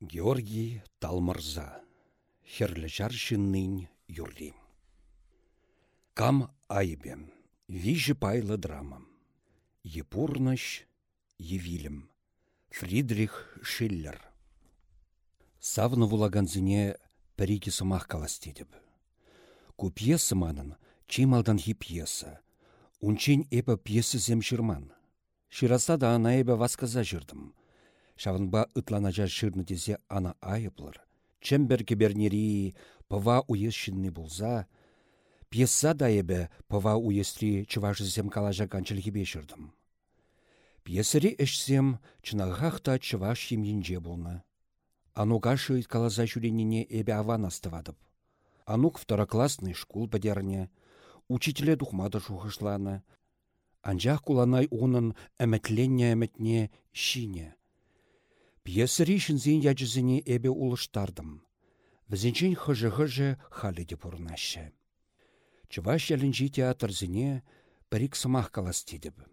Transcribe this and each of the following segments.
Георгий Талмырза. Херлі жар жыннын юрли. Кам айбем. Вижі пайлы драма. Епурныш, Евилем. Фридрих Шиллер. Савны вулаганзине пірикі сымақ каластедіп. Ку пьеса манын, чималдан хи пьеса. Унчен эпі пьеса зем жырман. Шыраса да ана васказа жырдым. Шавынба ытланажа шырны дезе ана айыплыр. Чембер кебернери пыва уезшінні булза, пьеса да эбі пыва уестри чывашызем калажа канчылхи бешірдім. Пьесари эшсем чынағақта чываш емінже болны. Ануға шыйт калаза жүренине эбі аван астывадып. Анук второклассный шкул бадерне, учителе духмада шухышланы. Анжақ куланай унын әмәтленне әмәтне шине. Пьесари шынзен яжызыне эбе улыштардым. Візінчен хыжы-хыжы халі деп ұрнашы. Чываш ялінжи театрзіне пірік сымақ каластедіп.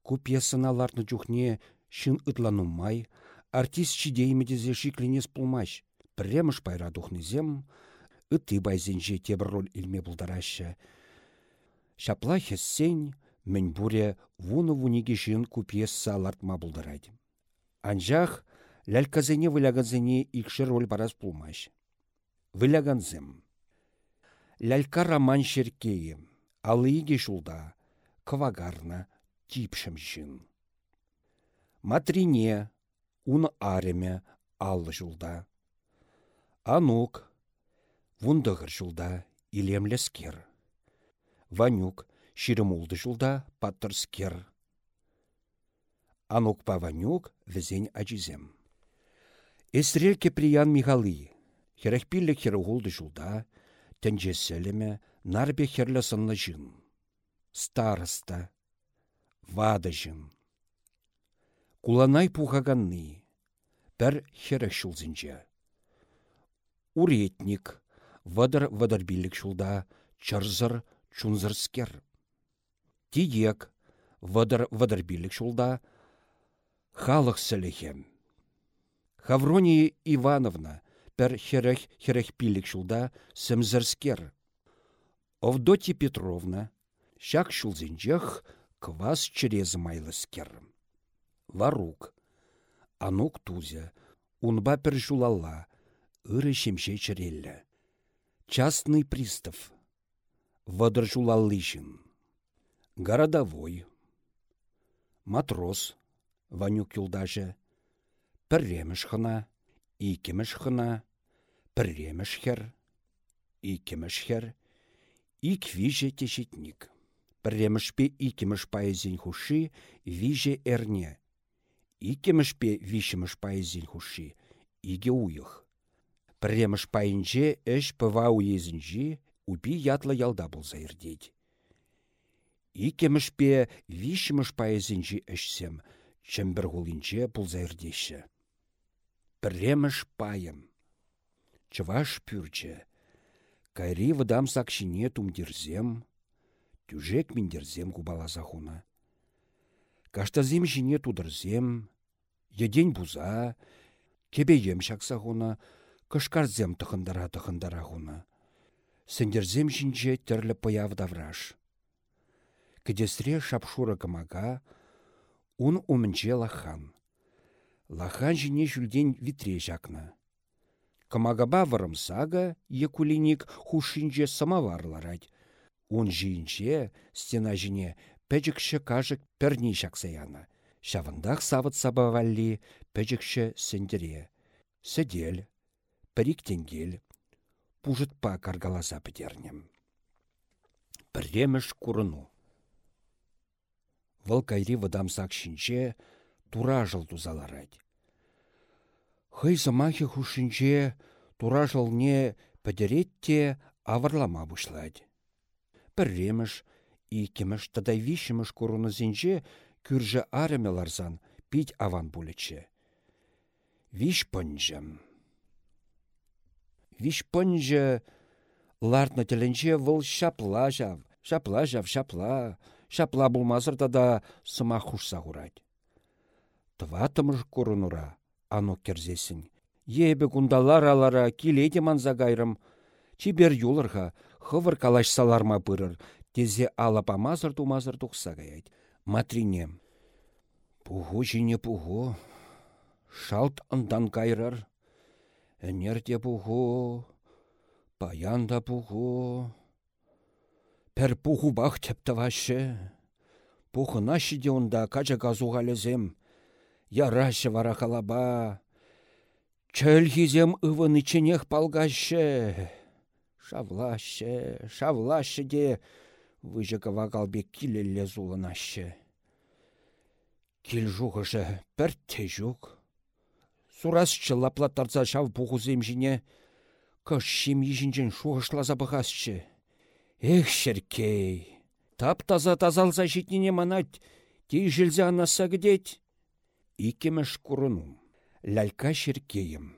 Ку пьесына ларны жүхне шын ытланумай, артист чидеймедезе шикленес пулмаш. Премыш пайра духнызем, ыты байзенже тебір роль илме бұлдарашы. Шапла хессен, мен буре вуны вуниге жын ку пьеса лартма бұлдарайды. Анжақ ләлказене выляганзене икші роль барас пулмаш. Выляганзем. Лялька роман шеркейі, алыйге шулда, квагарна, типшім жын. Матрине, ун ареме, аллы жулда. Анук, вундығыр жулда, илемлескер. Ванюк, ширемулды жулда, паттырскер. Анук па Ванюк, візен ажизем. Эсрел кеприян Михалы, херехпиллік херегулды жулда, тәнжеселеме, нарбе херлі сынны жын. Старыста, вады жын. Куланай пухаганны, пәр херек. Уретник, вадар вадарбиллік шулда, чарзыр чунзырскер. Тиек, вадар вадарбиллік шулда, халық сәлехем. Хаврония Ивановна, пәр херех херех пилік шулда сәмзірскер. Овдоти Петровна, шак шулзенжех квас через майлыскер. Варук, анук тузя, унба пір жулалла, ыры шемше. Частный пристав, вадыр жулаллышын. Городовой, матрос, Ванюк юлдажы, пірреміш хына, икеміш хына, пірреміш хер, икеміш хер, ик виже тешетник. Пірремішпе икеміш пайызен хуши, виже эрне. Икемішпе вишеміш пайызен хуши, иге уйық. Пірреміш пайынже әш пыва уезінже, уби ятла ялда болза ердейді. Икемішпе вишеміш пайызенже әшсем, чембір ғолинче пулзайырдеші. Піреміш пайым. Чываш пүрче. Кайри вадам сакшине тумдерзем, тюжек миндерзем кубаласа хуна. Каштазем жине тудырзем, еден буза, кебеем шакса хуна, кышкарзем тұхындара-тұхындара хуна. Сендерзем жинже тірлі пыяв давраш. Кедесре шапшура кымага, ун умінче лахан. Лахан жіне жүлден витре жақна. Кымагаба варымсага, екулиник хушинже самаварларад. Ун жиінче стена жіне пәжікші кажық пәрні жақсаяна. Шавындақ савыт сабавалли пәжікші сендере. Сәдел, пәріктенгел, пужытпа каргаласа пітернем. Пірреміш курыну. Вăл кайри вăдамсак шинче тура жыл тузаларать. Хый замахи хушинче тура жылне пӹдеретте авырлама бушлать. Пірреміш, икеміш, тадай вишіміш курынызенче күржі арыме ларзан пить аван булече. Виш пынжым. Виш пынжы лартны тілінче вұл шапла жав, шапла жав, шапла, шапла булмазыр да сыма хушса хурать. Тва тымыш курынура, анок керзесін. Ебі кундалар алара киледе манза гайрым. Чибер юлырға хывыр калашсаларма пырыр, тезе алапамазыр тумазыр тұқса гаять. Матрине. Пуху жіне пуху. Шалт ындан кайрыр. Энерде пуху. Паян да пуху. Пәр пуху бақ тепті вашы. Пухына шиде онда кажа газуғалезем. Ярашы вара халаба. Чөл хизем ывын иченех палгашы. Шавлашы, шавлашы де выжыға вагалбек килелле зулынашы. Кил жуғышы пір те жук. Сурасшы лаплаттарца шав бұғызем жіне. Кыш шим ежінжен шуғышлаза бұғасшы. Эх, шеркей! Тап-таза тазалса житнене манать, тей жилзе анаса гідет. Икемеш курыну. Лялька шеркейім.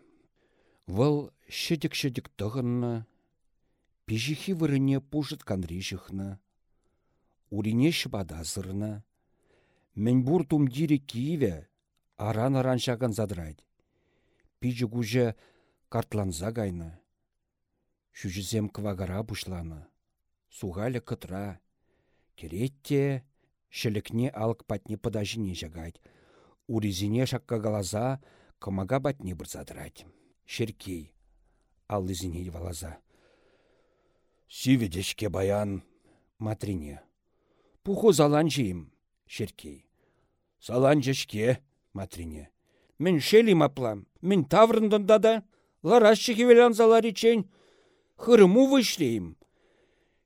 Вăл шедік-шедік тұғынна, пижихи вырыне пужыт канришихна, урине шыбадазырна, мен бур тумдире киеве аран-аран шаган задрайд. Пижі гуже картланза гайна. Шүжізем квагара бушлана. Суғалі кытра, Керетте шілікне алк патне подажине жагать. Уризине шакка галаза, кымага батне бұрзадырать. Шеркей, ал изине валаза. Сиведешке баян, матрине. Пуху залан жейм, шеркей. Залан жешке, матрине. Мен шелим аплам, мен таврындында да, лараш велан залар ичен, хырыму вышлейм.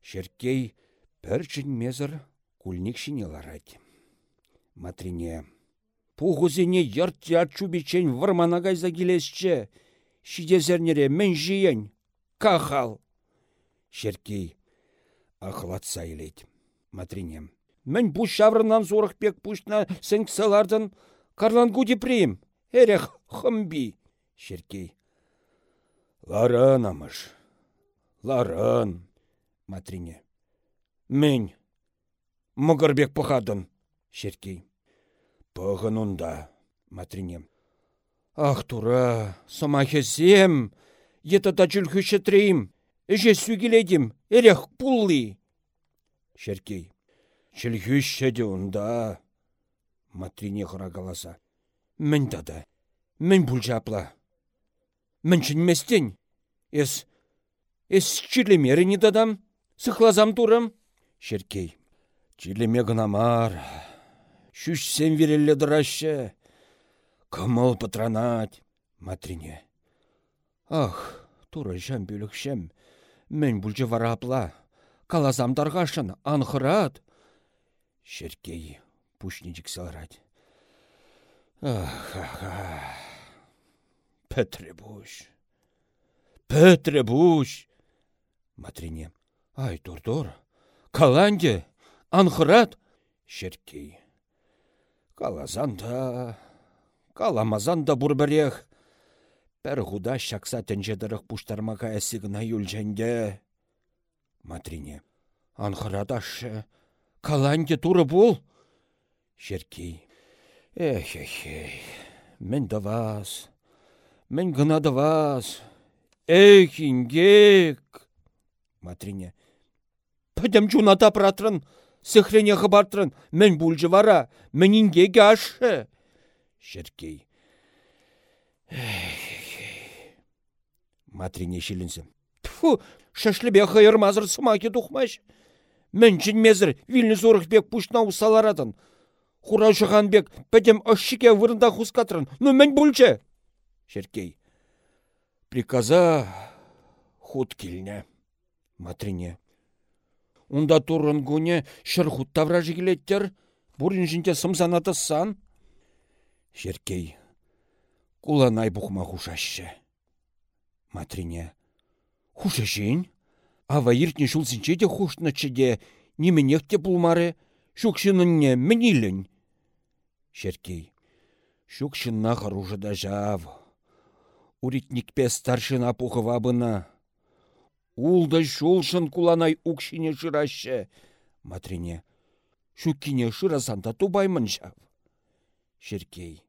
Шеркей Пәрчін мезір шине ларать. Матрине. Пухузене ярт ятчу бичен вармана гайза келесче. Шидезернере мен жиен. Кахал. Шеркей. Ахлатса елейд. Матрине. Мен бұш шаврынан зорық пек пушна сәңксалардын карлангу депрем. Эрех хымби. Шеркей. Ларан амыш. Ларан. Матрине. Мен. Мұғырбек пұхадын. Шеркей. Пұғын ұнда. Матринем. Ах, тура, самахесем. Ета да жүлхі шетрейм. Эже сүгеледім. Эрех пулли. Шеркей. Жүлхі шеде ұнда. Матрине қаласа. Мен дада. Мен бұл жапла. Мен чынместен. Эс... Эс чилемері не дадам. Сықлазам турам. Шеркей. Чилеме гынамар. Шүш сен верелле дырашы. Кымыл патранать. Матрине. Ах, тура жам бөлікшем. Мен бүлжі вара апла. Калазам дарғашын, анхырат. Шеркей. Пушничек салрать. Ах, ах, ах. Петре буш. Петре буш. Матрине. Ай, тур-тур. Каланде, анхырат, шеркей. Калазанда, каламазанда бурбірех. Пәр худа шакса тәнжедірік пуштармаға әсігіна юлженде. Матрине, анхырат ашы, каланде туры бұл. Шеркей, эх, эх, эх, мен да вас, мен гына да вас. Эх, ингек. Матрине, Пәдем жуната пратрын, сыхрене хыбартрын, мен бұлжы вара, менінге гашы. Шеркей. Матрине шелінсім. Тфу, шашлыбе хайырмазыр сымаки тухмаш. Мен мезір вилні зорық бек пушна усаларадын. Хура бек ашшике вырында хускатрын, ну мен бұлжы. Шеркей. Приказа худ келіне. Матрине. Унда турын гуне шырхут тавражы келеттер, бұрын сан. Шеркей, куланай бұқма хушашы. Матрине, хушашын? Ава иртне шулсынче де хушнычы де, неменек те пулмары, шукшынынне мінилін. Шеркей, шукшынна харужы да жав. Уритникпе старшина пухывабына. Улда шулшын куланай укшине шырашы. Матрине. Шуккине шырасанда тубаймын жав. Шеркей.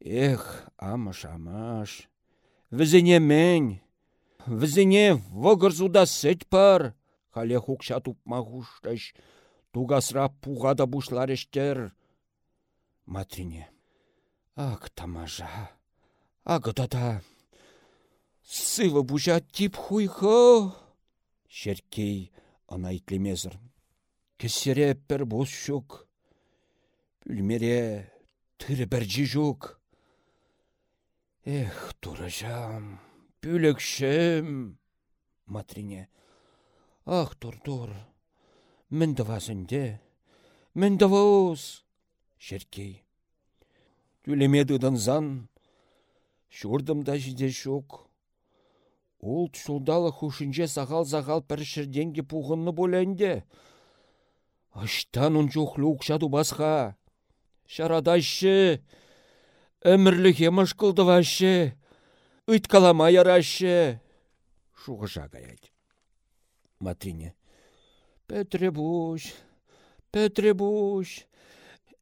Эх, амаш, амаш. Візіне мен. Візіне вғырзуда сет пар. Хале хукша туп магушташ. Тугасра пуғада бушларештер. Матрине. Ак, тамажа. Агыдада. Сывы бұжа тип хуйхы. Шеркей ана итлемезір. Кесере пір бос шук. Бүлмере тірі бір жүк. Эх, туражам, бүлікшім. Матрине. Ах, тур-тур. Мен давазынде. Мен давауз. Шеркей. Түлемедідан зан. Шурдымда жиде шук. Ол шулдалы хушинже сағал-сағал піршірденге пуғынны боленде. Аштан он жоқлы ұқшаду басқа. Шарадайшы, өмірлі хемыш қылдывашы, ұйткалама ярашы. Шуғыша гаять. Матрине. Петре буш, Петре буш,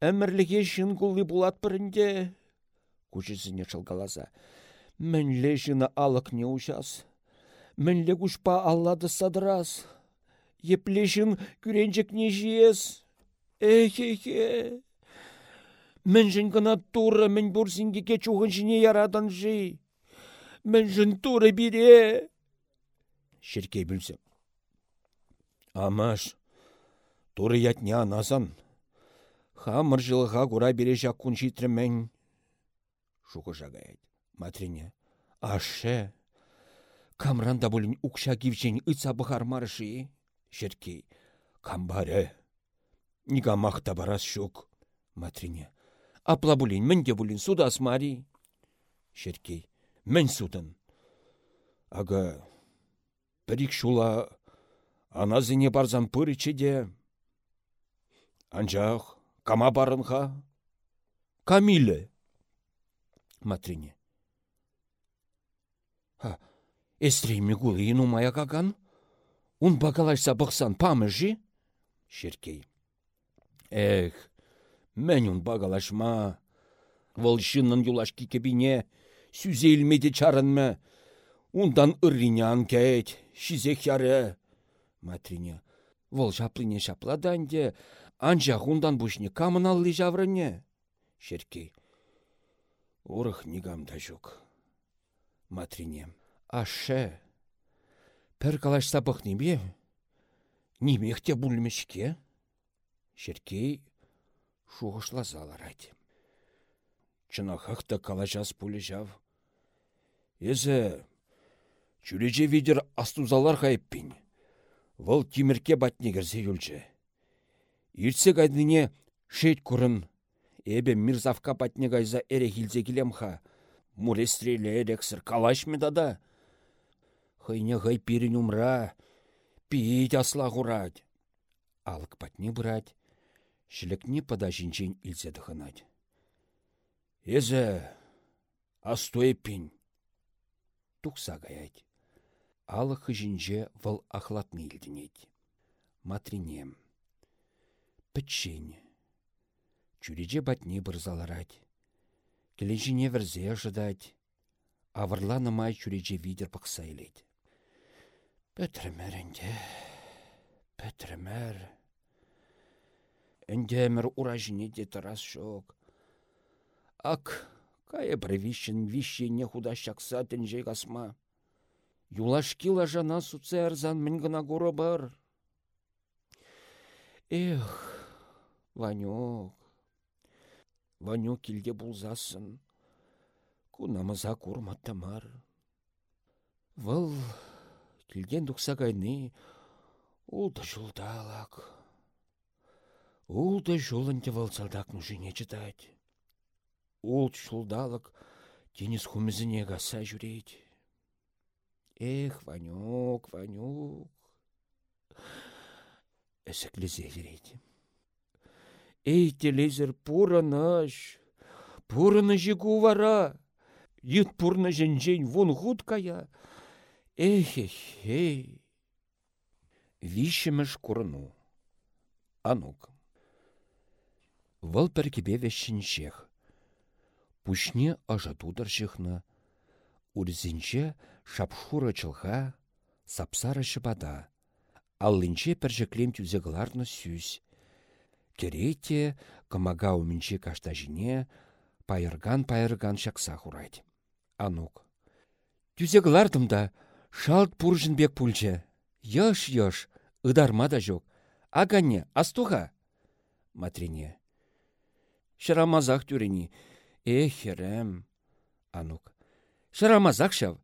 әмірліге шын құлы булат бірінде. Күшісіне шылгаласа. Мінле жыны алық не ұшас. Мінле күшпа аллады садырас. Еплешін күренжік не жиес. Эхе-хе. Мен жын гына туры мен бурсинге кечуғын жіне ярадан жи. Мен жын туры бире. Шеркей білсем. Амаш, туры ятне анасан. Хамыр жылыға кура бере жақкун житрімен. Шуғы жағайд. Матрине. Ашы. Камранда бұлін ұқша кивчен ұтса бұхар маршы. Шеркей. Камбары. Нига мақта барас шук. Матрине. Апла бұлін, мінде бұлін судас мари. Шеркей. Мен судын. Ага. Бірік шула аназыне барзан пырычеде. Анжақ, кама барынға? Камилі. Матрине. Ха, эстрейме гулы ину мая каган? Ун багалашса бұқсан памыжи? Шеркей. Эх, мен ун багалашма. Вол шыннын юлашки кебине, сүзелмеде чарынмы. Ундан ырринян кәйт, шизек яры. Матрине. Вол жаплыне шапладанде, анжа хундан бушне камыналлы жаврыне. Шеркей. Урых нигамда жүк. Матрине. Аше. Пір калашса бұқнеме? Немехте бүлмешке? Шеркей шуғышла заларайды. Чынахақта калажас пулі жав. Езі, чүлеже видер астузалар хайыппин. Вăл тимірке батнегерсе юлчы. Иртсе гайдыне шет курын. Эбе мирзавка батне гайза эре хилзе килемха. Мурестреле эрексір калашмы дада. Хыйне гай пирин умра. Пиит асла гурать. Алык патне бұрать. Шілекне пада жинчен илзе дыхынать. Эзі, астуэппин. Тухса гаять. Алық жинже вăл ахлатны илденет. Матринем. Пӹччен. Чуриже батне бұрзаларать. Келенжіне вірзе ожидать. Авырла намай чуриже видер пықса. Пәтірмәрінде. Пәтірмәр. Әндемір уражіне де тарас шок. Ак, кая бір вишін вишене худа шақса тінже касма. Юлашкила жана суце арзан мін гына бар. Эх, Ванюк, Ванюк келде бұлзасын. Кунамыза курматтамар. Выл келген дұқса кайны, улды жолдалак. Улды жолынде валсалдак нужине читать. Ул шулдалык тенис хумізіне гаса жүрейді. Эх, Ванюк, Ванюк. Әсіклізе ерейді. Эй, телезер пурыныш, пурыны жигу вара. Ют пурны жінжен вон ғуд кая. Эх, эх, эй. Вишіміш курыну. Анук. Вăл піркебе вешшіншех. Пушне ажа тудыр жихны. Урзинче шапшуры чылға, сапсары шыбада. Аллинче піржіклем тюзе гларны сюз. Керете, кымага кашта жіне, пайырган-пайырган шақса хурайд. Анук. Тюзе глардымда, шалт пуржын бек пульче. Йыш-йыш, ыдарма да жоқ. Аганне, астуға? Матрине. Шырамазақ түрені. Эхерем. Анук. Шырамазақ шав.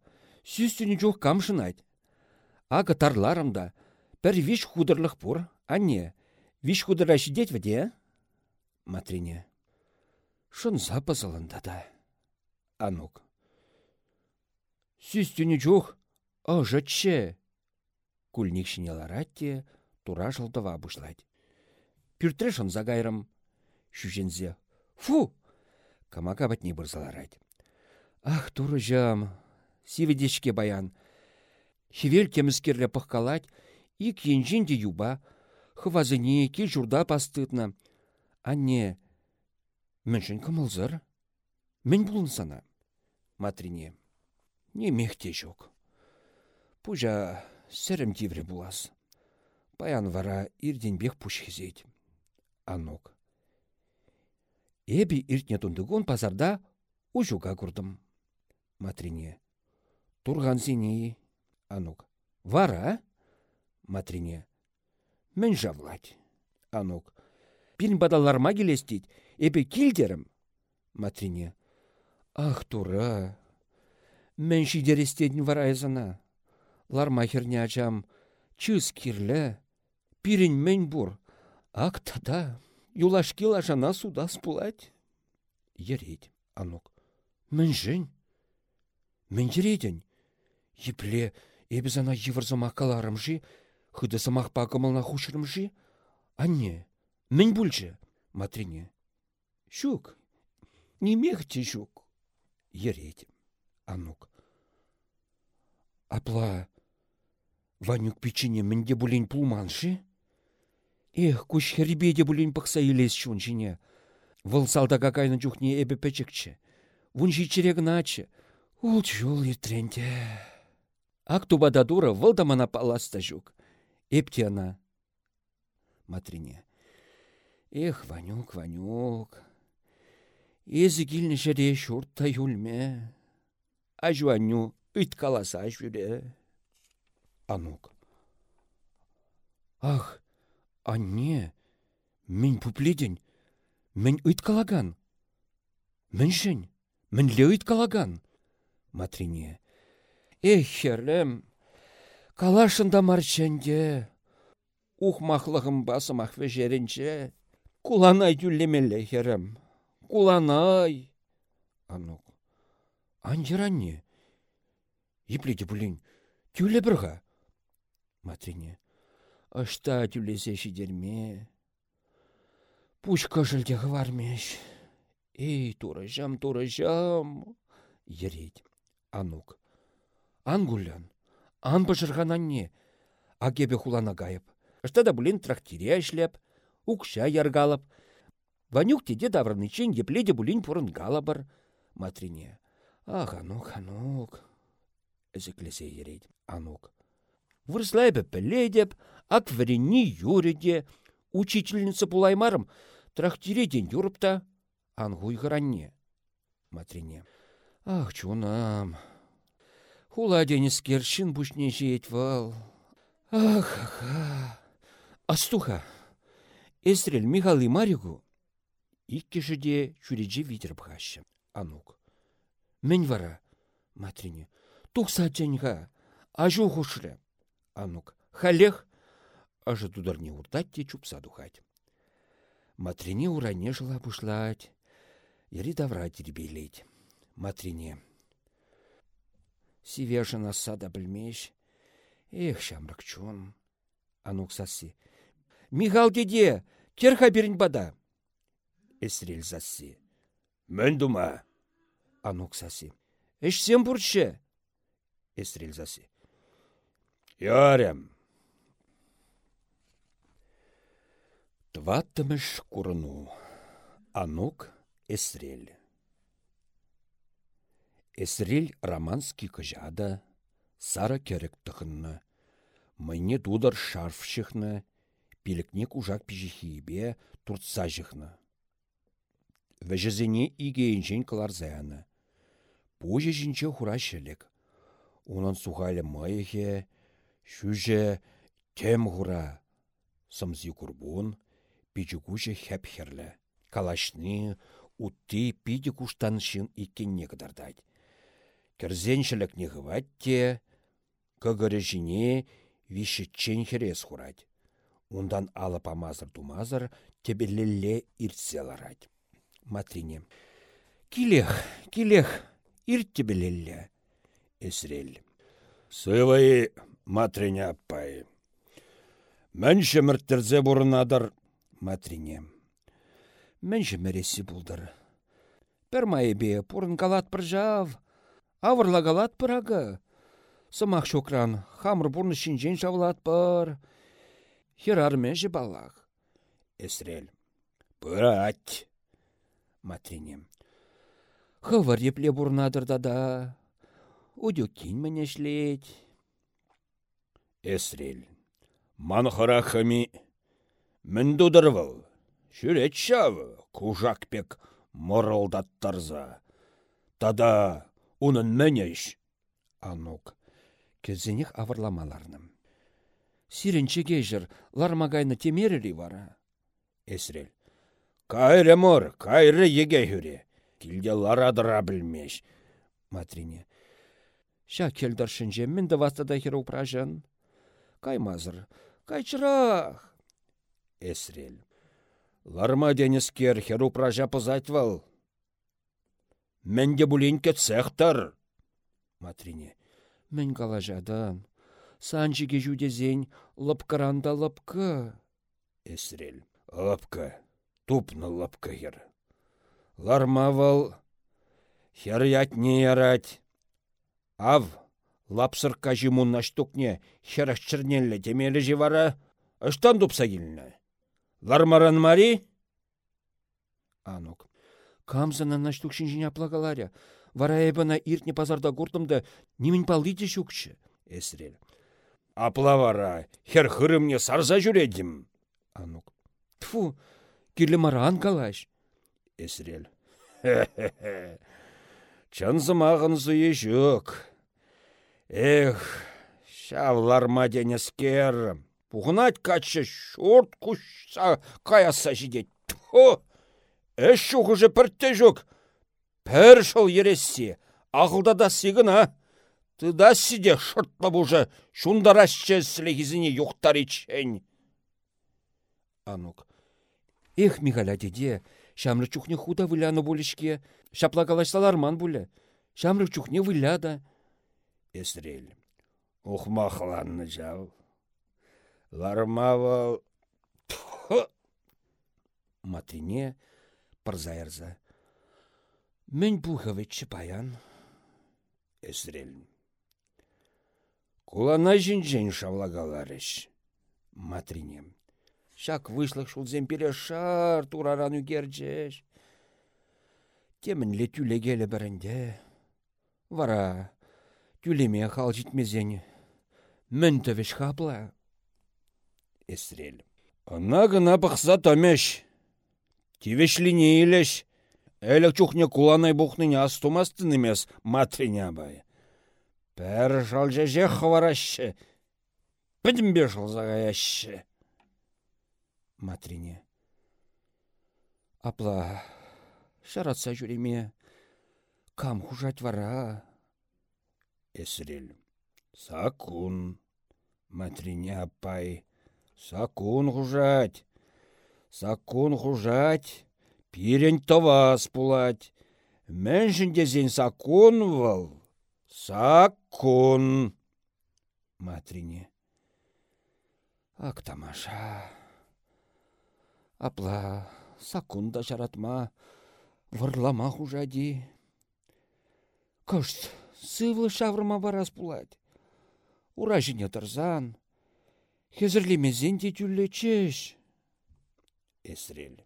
Сүстіні жоқ камшын айд. Ага тарларымда. Бір виш худырлық пур. Анне. Виш худыра шидет вде? Матрине. Шын запазылында да. Анук. Сүстіні жоқ. Ажатше. Кульник шинеларатте тура жылдыва бұшлайды. Пүртрешін загайрым. Шүжензе. Фу! Камака бәтне бұрзаларайды. Ах, туры жам. Сиведешке баян. Хевел теміскерлі пыққалать, ик енжен де юба. Хывазыне ке журда пастытна. Анне, міншін кымылзыр? Мен бұлын сана. Матрине. Не мехте жоқ. Пужа сәрім тивре булас. Паян вара ирденбек пушхезет. Анок. Эби иртне тундыгун пазарда ужуга курдым. Матрине. Турган сине. Анук. Вара? Матрине. Мен жавлать. Анук. Пин бадаларма келестет. Эбе килдерім. Матрине. Ах, тура. Мен шидерестедін варайзына. Ларма херне ачам. Чыз кирлі. Пирін мен бур. Ак тада. Юлашкила жана судас пулать. Ередь, анук. Мен жын. Мен ереден. Епле, эбі зана евірзымақ каларым жи, хыды самақ пакымылна хушырым жи. Анне, мен бүлжі, матрине. Шук, немехте шук. Ередь, анук. Апла, Ванюк печине менде булин пулманши? Эх, куш хербеде булин пықса елес шуншине. Выл салда какайны чухне эбе печекче. Вунши черегначе. Ул чул етренде. Ак тубада дура вылда мана паласта жук. Эпте ана. Матрине. Эх, Ванюк, Ванюк. Езі килні жере шуртта юлме. Ажуаню, үт каласа жүре. Анук. Ах, анне, мен пупледен, мен калаган. Мен жын, мен ле калаган. Матрине. Эх, херлем, калашында марченде. Ухмахлығым басымақ вежерінче. Куланай дүллемелі херем. Куланай. Анук. Анжыранне. Ипледе бұлін. Тюле бірға. Матрине. Ашта тюлесе шидерме. Пушка жылде вармеш. Эй, турыжам, турыжам. Ереть. Анук. Ангулян. Ан бажырған анне. Агебе хулана гайып. Ашта да бұлін трактире ішлеп. Укша яргалып. Ванюк теде давраны чен епледе бұлін пұрын галабыр. Матрине. Ах, анук, анук. Эзеклесе ереть. Анук. Вырслайбы піледеп, ак вірінні юреде, учительница пулаймарым, трактиреден юрыпта, ангуй ғыранне. Матрине. Ах, чунам. Хула денис кершін бушне жет вал. Ах, ах, Астуха. Эстрел Михалы Маригу. Икке жеде чуреже витер бхаща. Анук. Мен вара. Матрине. Тухса джаньга. Ажу хушры. Анук. Халех. Ажы не уртать те чупса духать. Матрине уране жила бушлать. Яри давра тербелеть. Матрине. Сивеші насада білмеш. Эх, шамрак чон. Анук сасы. Михал деде, керха берін бада. Эсрел. Мөн дума. Анук сасы. Эшсен бұршы. Эсрел засы. Ярем. Тваттымыш курыну. Анук эсрель. Эсрел романский кыжада, сара керек тұхынны. Майне дудар шарф шықны, пилікне кужак пижихибе туртса жықны. Вәжізіне игейінжен заяны. Пужы жінче хура шелек. Унан сухалі майыхе, шүже тем хура. Сымзи курбун, пичугуче хәп херлі. Калашны, утты пиді куштан шын иккенне кыдардать. Керзеншілік не те, жіне вишітчен херес хурать. Ундан алып амазыр тумазыр тебелелле иртселарать. Матрине. Килех, килех, ирт тебелелле. Эсрел. Сывай, матрине аппай. Мән шемірттерзе бұрынадыр, матрине. Мән шеміресі бұлдыр. Пір майыбе, пұрын калат бір жав. Авырла калат пырагы. Сымақ шокран, хамыр бұрны шинжен жавлат бір. Херар мәжі балақ. Эсрел. Пырать. Матрине. Хывыр епле бұрнадыр да. Удюкин мәнешлет. Эсрел. Манхыра хами. Мін дудырвыл. Шүрет шавы, кужак пек морылдаттарза. Тада унын мәнеш. Анук. Кезенех авырламаларным. Сиренче кежір, лармагайны темерері вара. Эсрел. Кайры мор, кайры еге хүре. Килде ларадыра білмеш. Матрине. Ша келдіршінже мінді вастада херу пражын. Каймазыр, кайчырақ. Эсрел. Ларма денескер херу пража пызатвал. Менде бұлінке цехтар. Матрине. Мен калажадан. Санчиге жудезен лыпкаранда лыпкы. Эсрел. Лыпкы. Тупны лыпкы хер. Лармавал. Хер ятне ярать. Ав. Лапсыр кажимун наштукне херах чернелле темелі живара. Ыштан тупса келіні. Лармаран мари? Анук. Камзана наштук шинжине аплагаларя. Вара эбана иртне пазарда гуртымда немін паллиде шукчы. Эсрел. Аплавара, хер хырымне сарза жүредім. Анук. Тфу, кирлі маран калаш. Эсрел. Хе-хе-хе. Чынзымағын зұйы жүк. Эх, шавларма денескер. Пуғынат качы шорт кушса каяса жидет. Тфу, әш жүк піртте жүк. Пәр шыл ерессе, ақылда да сигіна. Тыда сиде шыртлы бұжы, шундарашчы сілегізіне юқтар ичен. Анук. Эх, Михаля деде, шамры чухне худа выляны болешке, шапла калашсаларман бұлі. Шамры чухне выляда. Эсрел. Ухмахланны жау. Лармавал. Матрине пырзайырза. Мен бұлғаветші паян. Эсрел. Кулана жин-жин шавлагаларыш. Матрине. Шак вышлық шулзен пере шар тураран үгерджеш. Темін ле тюлегелі бірінде. Вара, тюлеме хал житмезен. Мін төвеш хапла. Эсрел. Ана гына пықса томеш. Тивешлине илеш. Әлі чухне куланай бұхныне астумастын емес матриня бай. Пәр жалжа же хварашы. Підім бе жалзағаяшы. Матрине. Апла, шаратса жүреме. Кам хужать вара. Эсрел. Сакун. Матрине апай. Сакун хужать. Сакун хужать. Пирен товас пулать. Мэншін дезен сакун вал. Сакун. Матрине. Ак тамаша. Апла, сакунда жаратма. Варлама хужади. Кышт, сывлы шаврыма барас пулать. Ура жіне тұрзан. Хезірлемезен де чеш. Эсрел.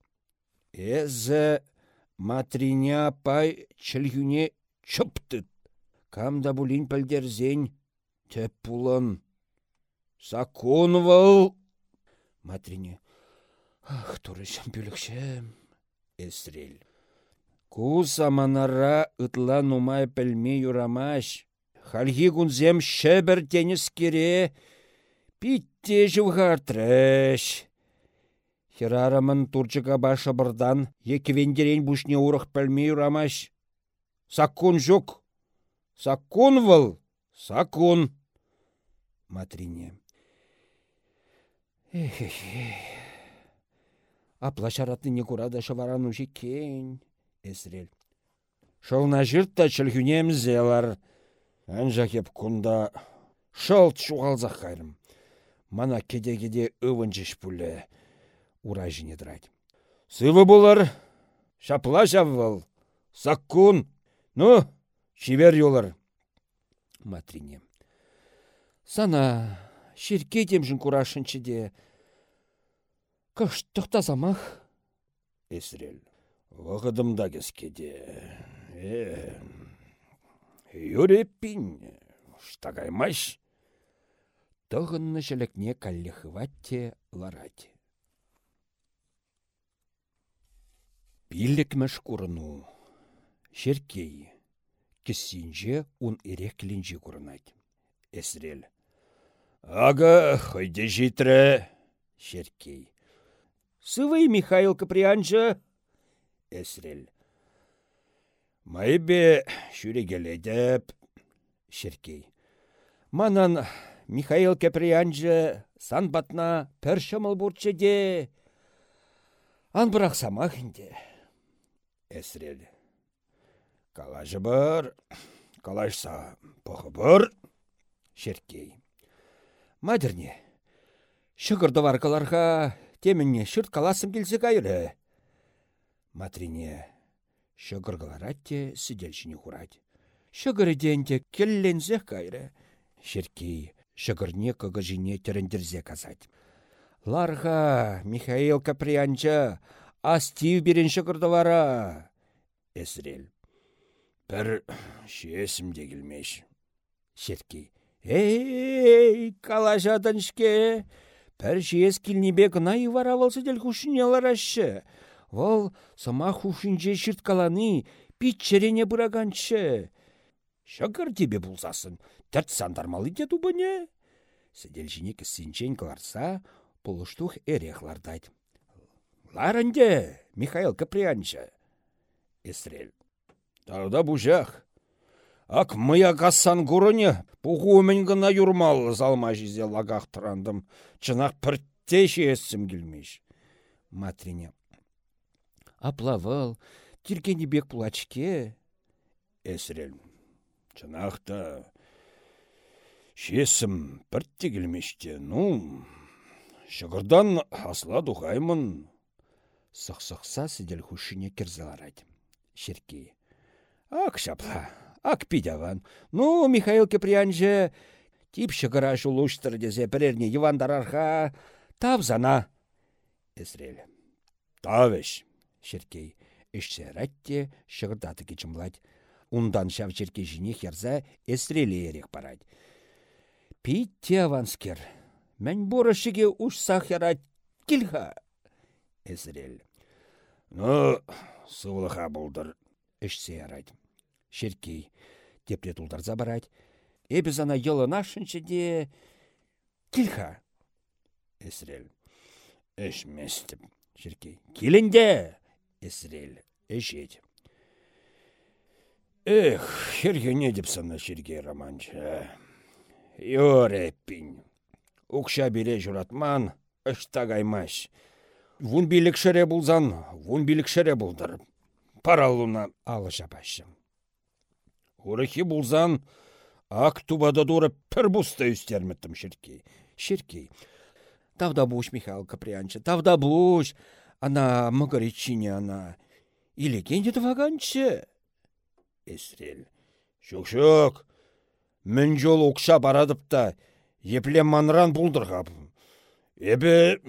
Эзі матриня пай чілгіне чыптыт. Камда булин пілдерзен, тәп пулын. Сакун выл. Матрине. Ах, турышым бүлікшім. Эсрел. Куса манара ытла нумай пілме юрамаш. Хальги гунзем шебір теніс кере. Питте живғартрыш. Херарамын турчыға башы бұрдан, еківендерен бұшне ұрық пілме юрамаш. Сакун жүк. Сакун выл. Сакун. Матрине. Эх-эх-эх. Апла шаратны курада шаварану кен. Эсрел. Шолна жыртта чілгінем зелар. Анжа кеп кунда шылт шуғалзақ қайрым. Мана кеде-кеде ывынжыш пулі. Ура жіне драть. Сывы болар. Шапла жаввал. Саккун. Ну, шивер йолар. Матрине. Сана, ширке темжін курашынчыде. Кыш тоқтазамах. Эсрел. Вағыдымда кескеде. Э, юреппин. Штагаймаш. Тығынны жілікне каллихыватте ларать. Пиллікміш курыну. Шеркей. Кессинже ун иреклинжі курынать. Эсрел. Ага, хойде житрі. Шеркей. Сывый Михаил Каприанжа. Эсрел. Майбе шүрегеледеп. Шеркей. Манан Михаил Каприанжа сан батна пәршіміл бұрчеде. Ан бұрақ самахынде. Эсрел. Калажы бір, калашса пұғы бір. Шеркей. Мадерне. Шығырды варкаларға темінне шырт каласым келсе кайры. Матрине. Шығырғыларатте сиделшіне хурать. Шығырыденде келлензе кайры. Шеркей. Шығырне кығыжіне терендерзе казать. Ларға, Михаил Каприанча, астив берен шығырды вара. Эсрел. Бір шесім де келмеш. Эй, калажадыншке, пәр жиес кілнебе гына ивара болсы дел хушинелар ашы. Вол сама хушинже шырт каланы, пит черене бұраганшы. Шагыр тебе булсасын, тәрт сандармалы де тубыне. Сіделжіне кісінчен кыларса, пулыштух эрехлардайд. Ларынде, Михаил Каприанча. Эсрел. Тағда бұжақ. Ак мыя кассан курыне, пухумен гына юрмал залма жизе лагақ тұрандым. Чынақ піртте шессім келмеш. Аплавал, тиркені бек пулачке. Эсрел. Чынақта шесім піртте келмеште. Ну, шығырдан асла дұғаймын. Сықсықса сидел хушине керзаларать. Шеркей. Ак шапла, ак пидяван. Ну, Михаил Киприанже, тип шығыра жулуштыр дезе бірерне Ивандарарха тавзана. Эсрел. Тавеш. Шеркей. Ішсе ратте шығырдаты кечімлать. Ундан шав жерке жіне херза эсреле ерек барать. Питте аванскер. Мән бұрышыге уш сахерать килха. Эсрел. Ну, сывлыха болдыр. Ішсе ярать. Шеркей. Тепле тулдарза барать. Эбіз ана йылы нашыншы де... Килха. Эсрел. Эшместіп. Шеркей. Келінде. Эсрел. Эшет. Эх, хергене деп сана Сергей Романча. Йореппин. Укша бере журатман, ыштагаймаш. Вун билік шыре бұлзан, вун билік шыре бұлдыр. Паралуна алыша башым. Урыхи бұлзан, ак тубада дуры пір бұста үстерметтім шіркей. Шеркей. Тавда буш, Михаил Каприанча, тавда буш. Ана мыгыричине ана. Или кенде ваганчы. Эсрел. Шук-шук. Мін жол укша барадып та, епле манран бұлдырғап. Эбе...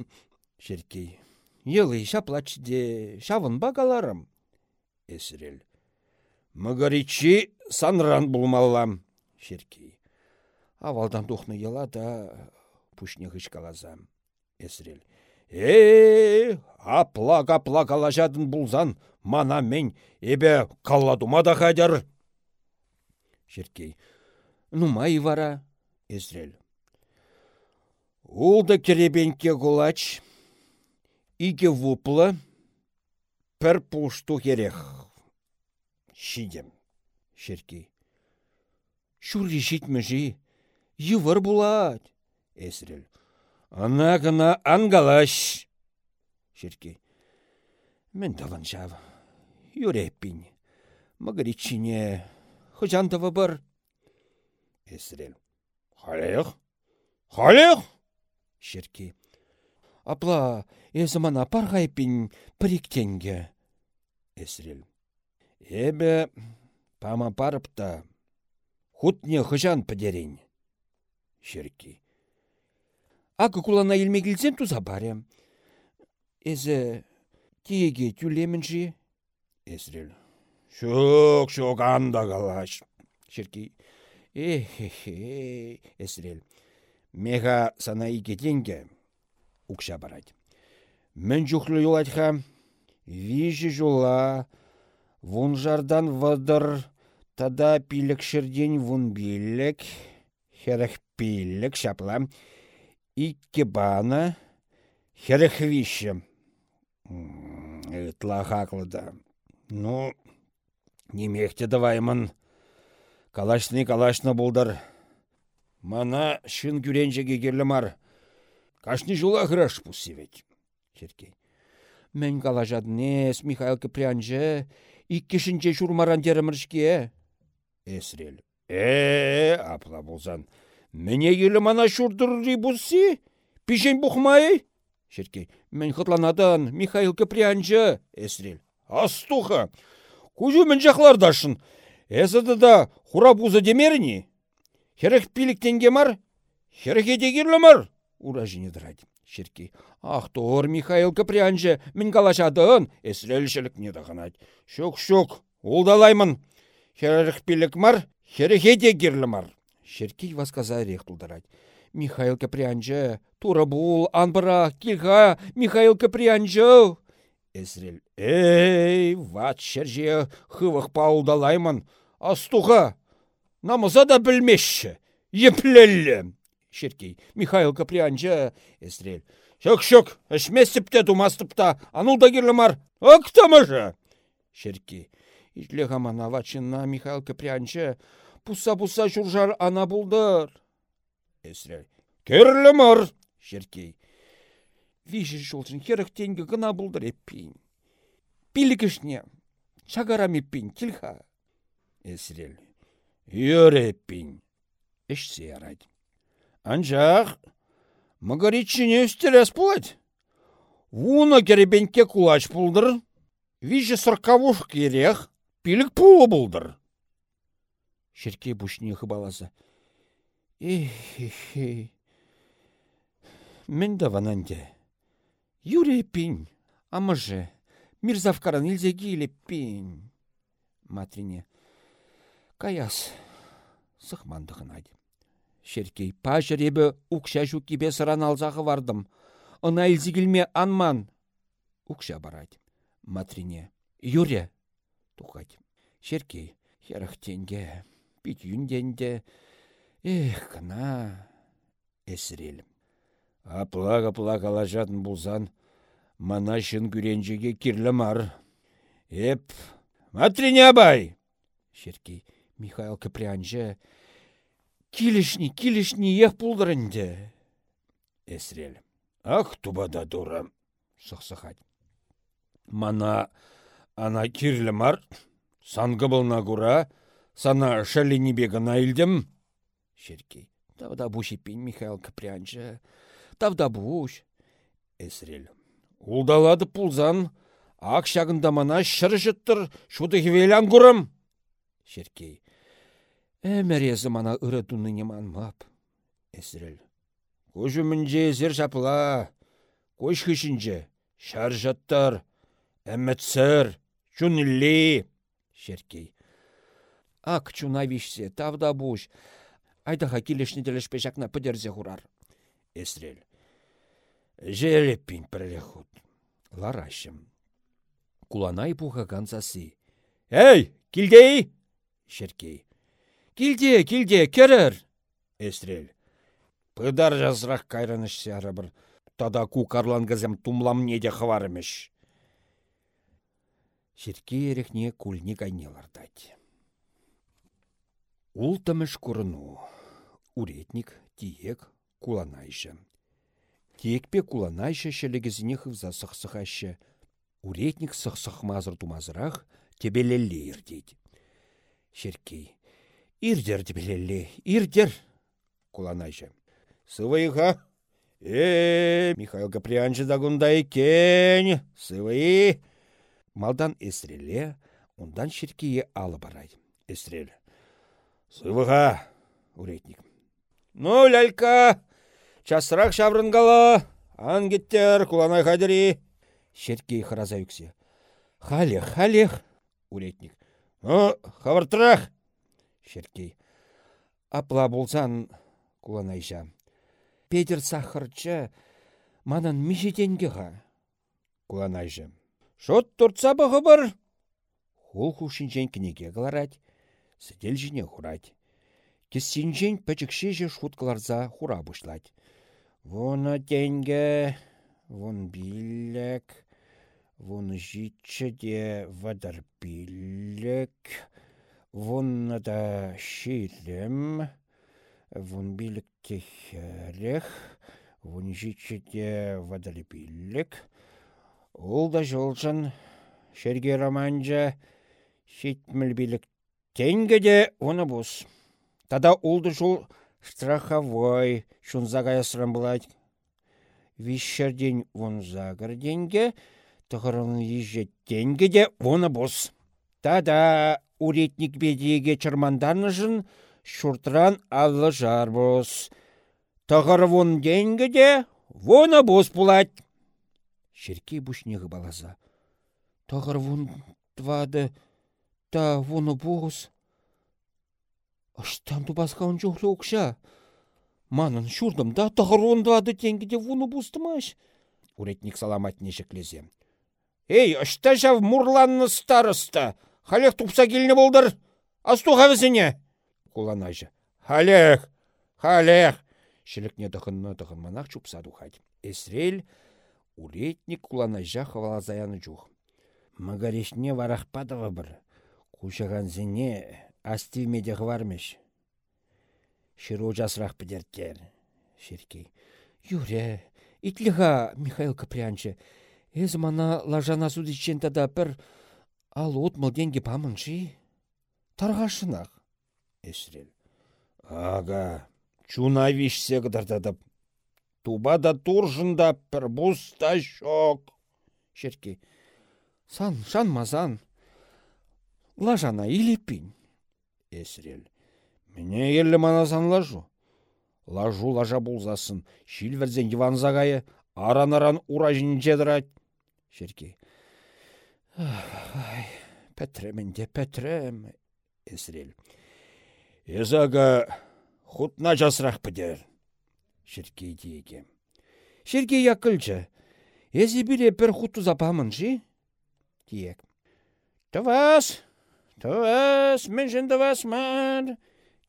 Мыгыричи санран булмаллам. Шеркей. Авалдан тухны ела да пушне калазам. Эсрел. Э, апла апла калажадын булзан, мана мен эбе калладума да хадяр. Шеркей. Ну май вара. Эсрел. Улда керебенке кулач, ике вуплы, пір пушту керек. Шидем. Шеркей. Шури житмежи, йывыр булать. Эсрел. Ана гына ангалаш. Шеркей. Мен таван жав. Юреппин. Магаричине. Хожантова бар. Эсрел. Халех? Халех? Шеркей. Апла, эзімана парғайпин піріктенге. Эсрел. Эбе, пама парыпта, хутне хыжан пӹдерен. Шеркей. Ағы кулана елмегілсем туза барем. Эзі, тиеге тюлемінжі? Эсрел. Шок, шок, анда калаш. Шеркей. Эхе-хе, Эсрел. Мега сана икетенге укша барать. Мен жухлы юлатха, вижі жула, вун жардан вадыр, тада пилік шырден вун билік, херіх пилік шапла, бана, херіх виші. Ытла хаклы да. Ну, немехте даваймын. Калашны калашны булдар. Мана шын күренжеге керлі мар. Кашни жула храш пусивет. Сергей. Мен калажаднес, Михаил Капрянже, иккешінче шурмаран теріміршке. Эсрел. Э, апла болзан. Мене елі мана шурдырри бұсси? Пишен бұқмай? Сергей. Мен хытланадан, Михаил Капрянже. Эсрел. Астуха. Кужу мен жақлардашын. Эсіді да хура буза демерні. Херек пиліктенге мар, херек едегерлі мар. Ура жіне дырады. Шеркей. Ах, тор, Михаил Капрянже, мен калашадын, эсрелшілік не дағанады. Шок-шок, олдалаймын. Херек пилік мар, херек едегерлі мар. Шеркей васказа рех тұлдырады. Михаил Капрянже, тура бұл, анбыра, килға, Михаил Капрянже. Эсрел. Эй, ват шерже хывық пауылдалаймын. Астуға, намыза да білмешші. Еплелі. Шеркей. Михаил Каприанча. Эстрель. Шок-шок, әшмесіпте тумастыпта, анул да керлімар. Ақтамыжа. Шеркей. Итле Михаил Каприанча. Пуса-пуса журжар ана булдыр. Эстрель. Керлімар. Шеркей. Виші жолчын херықтенгі гына булдыр еппейін. Пилікішне. Шагарам еппейін, килха. Эсрел. Йөреппин. Эшсе ярайды. Анжақ, мұғаричіне үстерес болады. Вуна керебенке кулач пулдыр. Вижі сыркавуш керех, пилік пулы булдыр. Шерке бушне хыбалазы. Эх-хе-хе. Мен да вананде. Юреппин. Амыжы. Мирзавкаран илзеги илеппин. Матрине. Каяс, сықмандығын айды. Шеркей, пажыр ебі ұқша жүккебе сыран алзағы вардым. Она илзігілме анман. Ұқша барайды. Матрине. Юре. Тухать. Шеркей, херахтенге, пит юнденде. Эх, кына. Эсірелім. Аплақ-аплақ алажатын бұлзан, мана шын күренжеге кирлі мар. Эп, Матрине абай! Шеркей, Михаил Капрянже, килишни, килишни ех пулдырынде. Эсрел. Ах, тубада дура. Сықсықать. Мана ана кирлі мар, сангы былна гура, сана шалини бегана илдім. Шеркей. Тавда бушипин Михаил Капрянже. Тавда буш. Эсрел. Улдалады пулзан, ак шагында мана шыр жыттыр, шуды хвелян гурым. Шеркей. Әмәрезі мана ұры туныне манмап. Эсрел. Көжі мінже зер жапыла. Көш хышынже. Шар жаттар. Әммет сыр. Шеркей. Ак чуна вишсе, тавда буш. Айдаха килешні телешпе жақна пыдерзе хурар. Эсрел. Желеппин пререхут. Ларашым. Куланай буха ганзасы. Эй, килдей! Шеркей. Килде, килде, керер! Эстрел. Пыдар жазрақ кайраныш сяры бір. Тада ку карлангазем тумлам неде хварымыш. Шерке ерехне кульни кайнелардать. Ултымыш курыну. Уретник, тиек, куланайшы. Тиекпе куланайшы шелегізіне хывза сықсықашы. Уретник сықсықмазыр тумазырақ тебелелле ирдейді. Шеркей. Ирдер тебелелле, ирдер. Куланайшы. Сывайға. Э, Михаил Гаприанчы дагунда екен. Сывай. Малдан эсреле, ондан шеркее алы барай. Эсрел. Сывыға. Уретник. Ну, лялька, часырақ шабрынгала. Ангеттер, куланай хадери. Шеркей хыраза юксе. Халех, халех. Уретник. Ну, хавыртырақ. Шеркей. Апла болсан, куланайша. Петер сахарчы, манан мишетенге ға. Куланайшы. Шот туртса бұғы бір. Хул хушинчен кінеге қыларад, сідел жіне хурад. Кессинчен пәчікшеже шуткаларза хура бұшлад. Вона тенге, вон биллек, вон житче де вадар биллек, вон да шилем, вон биллек техерех, вон житче де вадар биллек. Ол да жолжын, шерге романжа, шитміл билік тенге де оны бұс. Тада улды жол страховой, шун загаясырын бұлайды. Вишерден вон загыр денге, тұғырын ежет денге де оны бұс. Тада уретник бедеге чырмандарны жын, шуртран аллы жар бұс. Тұғыры вон денге де, оны бұс бұлайды. Шеркей бушнегі балаза. Тұғыр вон твады, та воны бұғыз. Аштан тубасқа он жоғлы оқша. Манын шурдым да тұғыр вон твады тенгеде воны бұстымаш. Уретник саламат нешеклезе. Эй, ашта жав мурланны старыста. Халех тупса келіне болдыр. Асту хавызіне. Куланайжы. Халех, халех. Шілікне тұхынны тұхынманақ чупса духать. Эсрел, уретник куланайжа хавалазаяны жух. Магарешне варахпадова бір. Кушағанзіне астивмеде хвармеш. Шыру жасрақ бідерттер. Шеркей. Юре, итліға, Михаил Капрянчы. Эз мана лажана судичен тада пір ал отмыл денге памынши. Тарғашынақ. Эсрел. Ага, чуна вишсе кыдыртадып. Туба да туржында пір бұста шок. Шеркей. Сан, шанмазан. Лажана илеппин. Эсрел. Мне елі манасан лажу. Лажу лажа болзасын. Шил верзен Иван аран-аран уражын жедірать. Шеркей. Ай, пәтременде пәтрем. Эсрел. Эзага хутна жасырақ підер. Шеркей дейге. Шеркей якылчы. Эзі біре пір хуту запамын жи? Диек. Тывас, тывас, мен жын тывас мар.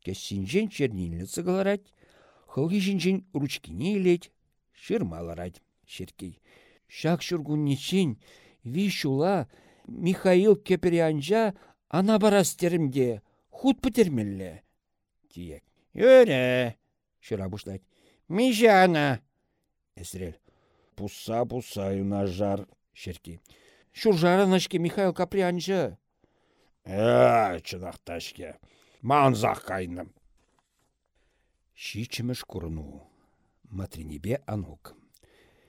Кессинжен чернильні цыгаларать. Хылги жинжен ручкине илет. Шырмаларать. Шеркей. Шак шургунничен, вишула, Михаил Кеперянжа ана барастерімде худ пітермелле. Диек. Өре, шыра бушлать. Мижана. Эсрел. Пуса-пуса жар. Шерки. Шуржаранышке Михаил Капрянжы. Ә, чынақташке. Манзақ кайным. Шичіміш курну. Матринебе анук.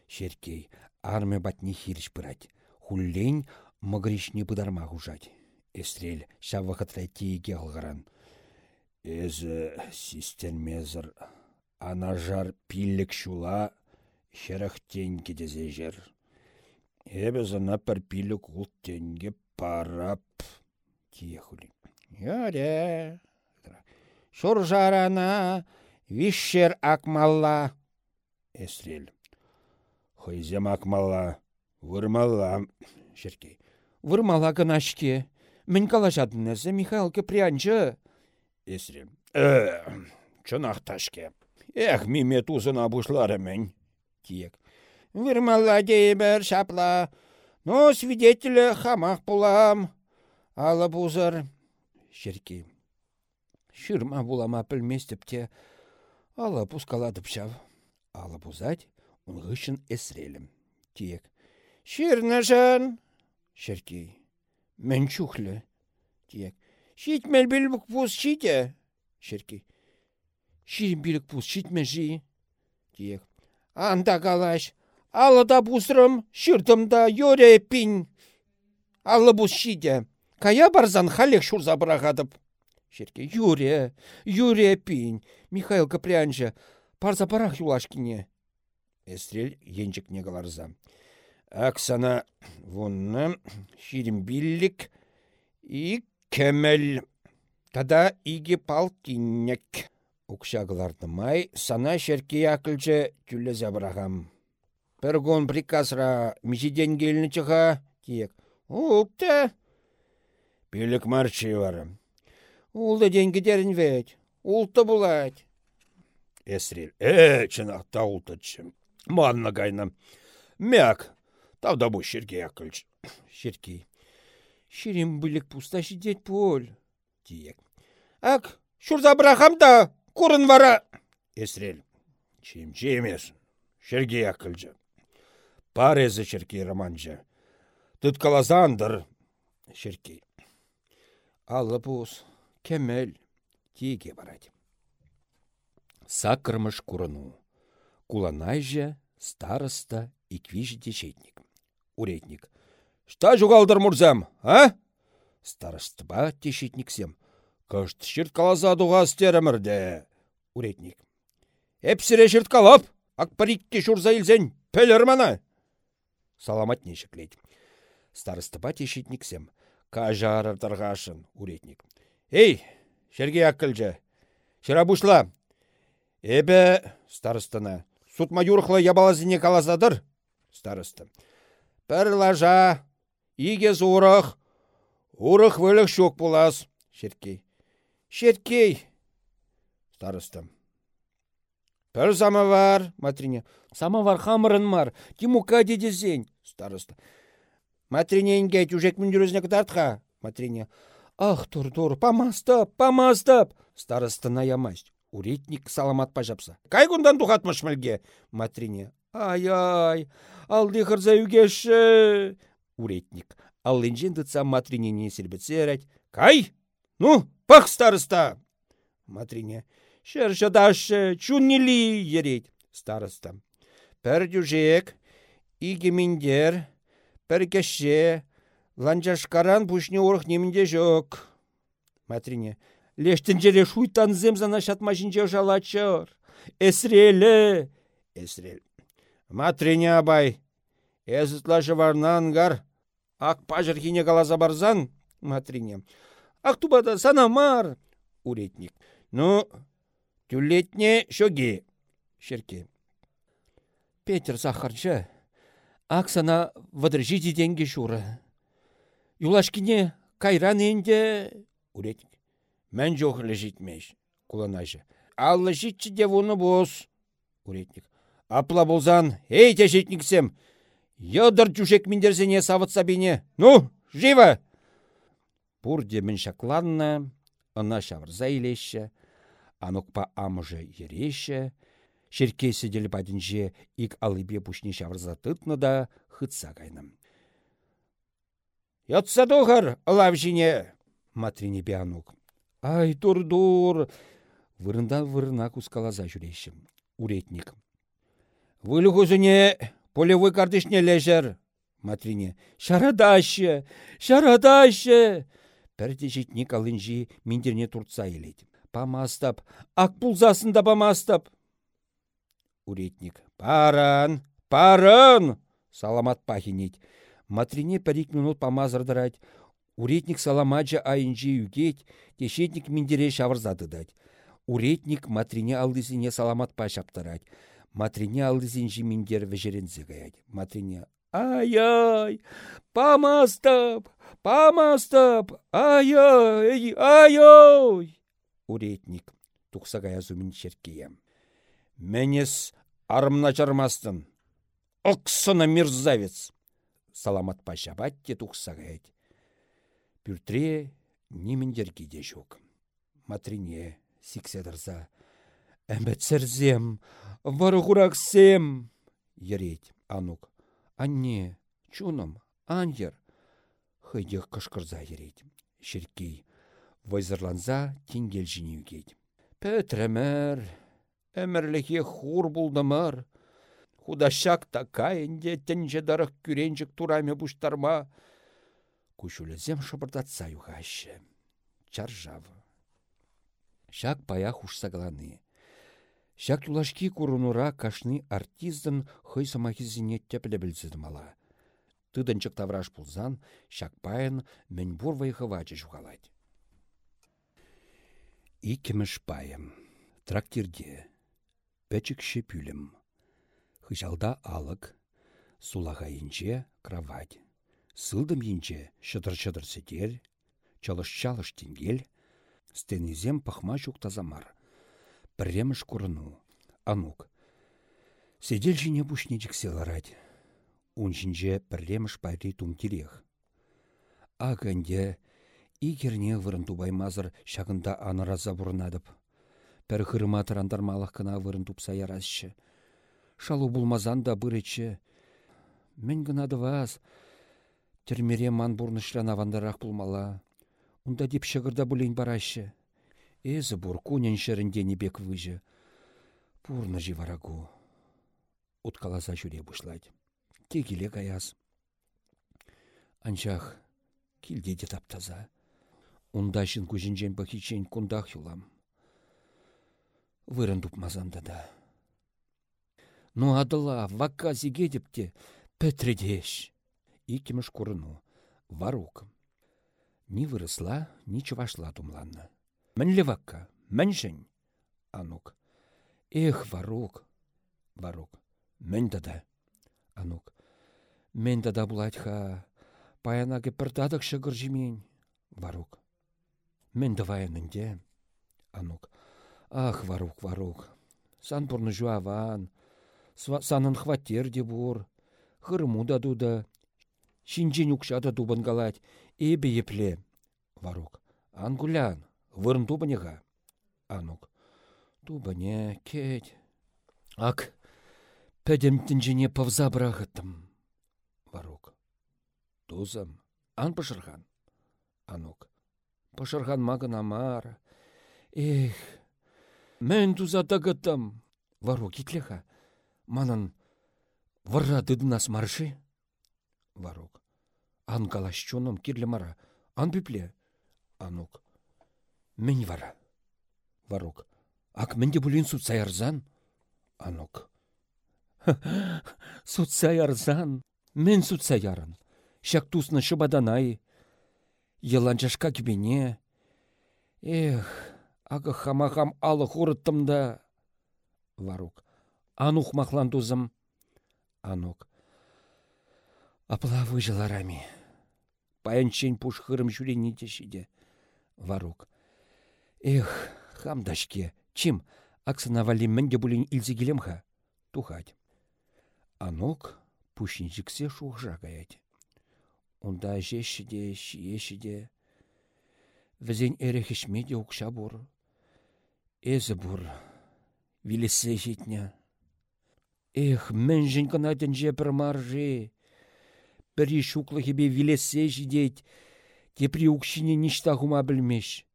Шеркей, армия батни хирш пырать. Хуллень мыгришне бұдарма хужать. Эстрел, шав вақытлай тейге алғаран. Эзі систермезір анажар пиллік шула шерахтен кедезе жер. Эбі зана пір пиллік ұл тенге парап. Тие хули. Яре. Шур жарана, вишшер акмалла. Эсрел. Хойзем акмалла, вырмалла. Шеркей. Вырмала гынашке. Мен калашадынызы Михаил Киприанчы. Эсрел. Э, чынақташке. Эх, миме тузына бушлары мен. Тиек. Вырмала дейбер шапла. Но свидетелі хамақ булам. Алы бузыр. Шеркей. Шырма булама пілместіпте. Алы пускаладып шав. Алы бузать, ұнғышын эсрелім. Тиек. Шырнышын. Шеркей. Мен чухлі. Тиек. Шитмел білбік пус шите. Шеркей. Ширин білік пус шитме жи. Тиек. Анда калаш. Алы да бусрым, шыртымда йоре пин. Алы бус шите. Кая барзан халек шурза бұрағадып. Шерке, юре, юре пин. Михаил Капрянжа, парза барах юлашкине. Эстрель енчікне каларза. Аксана вунны ширимбиллик и кемел. Тада иге палтиннек. Укшагыларды май сана шерке якылчы түлі забырағам. Бір гон приказра мижиден келіні чыға, тиек. Билік марчы вары. Улды деньги дерін вет. Улты булать. Эсрел. Э, чынақта ултычы. Манна кайна. Мяк. Тавда бұ шерке якылчы. Шеркей. Ширим білік пуста шидет пол. Тиек. Ак, шурза брахамда, курын вара. Эсрел. Чимче емес. Шерге якылчы. Парезі шерке романчы. Тут калазандыр. Шеркей. Алы пус, кемел, тиге барать. Сакырмыш курыну. Куланайжа, староста и дешетник. Уретник. Шта жугалдыр мурзам, а? Старостыба тешетниксем. Кышт шырт каласа дуға стерімірде. Уретник. Эпсіре шырт калап, акпарикке шурза илзен, пөлір мана. Саламат нешіклет. Старостыба тешетниксем. Кажары тырғашын, уретник. Эй, шерге аккілжі. Шыра бушла. Эбе, старыстына, сутма юрхла ябалазыне каласадыр. Старысты. Пір лажа, игез урық вөлік шок болас. Шеркей. Шеркей. Старысты. Пір самовар, матрине. Самовар хамырын мар, Тимука дедесен. Старысты. Матринеге тюжек мүндірізіне кітартқа. Матрине. Ах, тур-тур, памастап, памастап. Старысты наямасть. Уретник саламат пажапса. Кай кундан тухатмыш мілге? Матрине. Ай-ай, алды хырза үгеші. Уретник. Аллинжен дытса матринене селбетсерать. Кай? Ну, пах старыста. Матрине. Шерші дашы, чуннили ерет. Старыста. Пір дюжек, игемендер, пір кеше, ланжашкаран пушне орық немінде жоқ. Матрине. Лештін жере шуйтан земзана шатма жинже жалачыр. Эсрелі. Эсрел. Матрине абай. Эзітлашы варнангар. Ак пажыр хине каласа барзан. Матрине. Ак тубада санамар. Уретник. Ну, тюлетне шоги. Шерке. Петр Сахарчы. Аксана вадржиди деньги шуры. Юлашкине кайран енде. Уретник. Мән жоқ лежитмеш. Куланайшы. Аллы житчі де вуны боз. Уретник. Апла болзан, эй, тешетниксем. Йодыр чушек миндерзене савытса бене. Ну, живо! Пурде мін шакланна, ына шавырза илеші, анукпа амыжы ереше, шерке седел бадінже ик алыбе пушне шавырза тытны да хытса кайным. Ятса тухар, ылав жине, матрине бианук. Ай, тур-дур! Вырында вырына кускалаза жүрешім. Уретник. Вылюгузыне полевой картышне лежер. Матрине. Шарадашы! Шарадашы! Пәрде житник алынжи миндерне туртса елет. Памастап, ак пулзасында памастап. Уретник. Паран! Паран! Саламат пахинет. Матрине пәрик минут памазырдырать. Уретник саламаджа айынжи үгет, тешетник миндере шавырзадыдать. Уретник матрине алдызине саламат пашаптарать. Матрине алдызинжи миндер вежерензе гаять. Матрине Ай-ай, памастап, памастап, ай-ай, ай-ай. Уретник, тухсагая зумин черкеем. Менес арымна жармастын. Оксына мерзавец. Саламат паша те тухсагает. Пюртре нимендер киде жук. Матрине сикседірза. Әмбәтсірзем, варғураксем. Ереть, анук. Анне, чуным, аньер. Хыйдех кышкырза ереть. Шеркей. Вайзырланза тенгел жинеугейд. Пөтрәмәр, әмірліге хур булдымыр. Худашак такайынде тенже дарық күренжік тураме бұштарма. Кушулезем шыбырдатса юғашы. Чаржавы. Шак пая хушсагланы. Шак юлашки курунура кашны артиздан хый самахизине тепле мала. Тыдынчык тавраш пулзан, шак паян мен бур вайхывачы жугалать. Икемеш паем. Трактирде. Пәчік шепюлем. Хыжалда алык. Сулаға инче кровать. Сылдым енче шыдыр-шыдыр сетер, чалыш-чалыш тенгел, стенезем пахма тазамар. Пірреміш курыну, анук. Седел жіне бушнечік селарать. Ун жінже пірреміш пайри тумтирех. Аганде, игерне вырын тубаймазыр шагында аныраза бұрынадып. Пір хырыма тырандармалық кына вырын тупса яразшы. Шалу булмазан да бұрычы. Мен гынады ваз, Термере ман бурнышлан авандарақ пулмала. Унда деп шығырда бұлейн барашы. Эзі бұр кунен шырінде небек выжы. Пурны живарагу. Уткаласа жүре бұшлайды. Тегіле каяз. Анчах килде де таптаза. Ундашын күжінжен бахичен кундах юлам. Вырын мазанда да. Ну адыла, вакка зигедіпте, пәтредеш иккемеш курыну. Варук. Ни выросла, ни чывашла тумланна. Мін левакка, мін Анук. Эх, варук. Варук. Мін дада. Анук. Мен дада булатха. Паянаге пырдадық шығыр жимень. Варук. Мен даваянынде. Анук. Ах, варук, варук. Сан бұрны жуаван. Санын хватер де бур. Хырму да дуда. Шинчен укшада тупын калать, эбе епле. Варук. Ангулян, вырн тупынеға. Анук. Тупыне, кеть. Ак, пәдем тінжіне павза бірағыттым. Варук. Тузым, ан пышырған. Анук. Пышырған магын амар. Эх, мен туза тағыттым. Варук, итлеха. Манын варра дыдынас марши. Варук. Ан калашчуным кирлі мара. Ан пипле. Анук. Мен вара. Варук. Ак менде бұлін сутса ярзан? Анук. сутса ярзан. Мен сутса ярын. Шак тусны шыбаданай. Еланчашка кібене. Эх, ағы хамахам алы хурыттымда. Варук. Анух махлан тузым. Анук. Апла выжыларами. Паянчен пуш хырым жүрене тешеде. Варук. Эх, хамдашке, чим, аксына мэнде булин илзегелемха. Тухать. Анок пушинчиксе шухжа гаять. Унда жешіде, шиешіде. Візен эрехішмеде укша бур. Эзі бур. Вилесе жетня. Эх, мен жын канаден же бір маржи. Бірі шуклы хебе вилесе жидеть, тепри укшине ништа хума білмеш.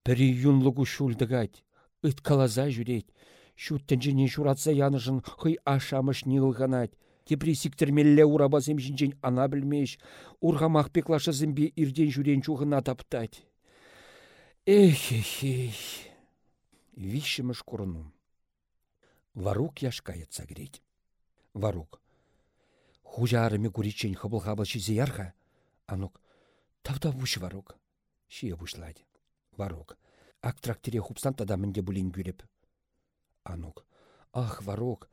Бірі юнлыгу шульдыгать, ыт калаза жүреть, шуттенжіне шуратса янышын хый ашамыш нилганать. Тепри сиктермелле урабасем жинчен ана білмеш, урғамақ пеклашы зімбе ирден жүрен чуғына таптать. Эх-эх-эх, вишіміш курыну. Варук яшкаятса греть. Варук. Хужарыме куричен хыбыл-хабыл чизе ярха. Анук, Тавда буш варок. Шие бушлады. Варок. Ак трактере хупсан тада мінде бұлін күреп. Анук. Ах, варок.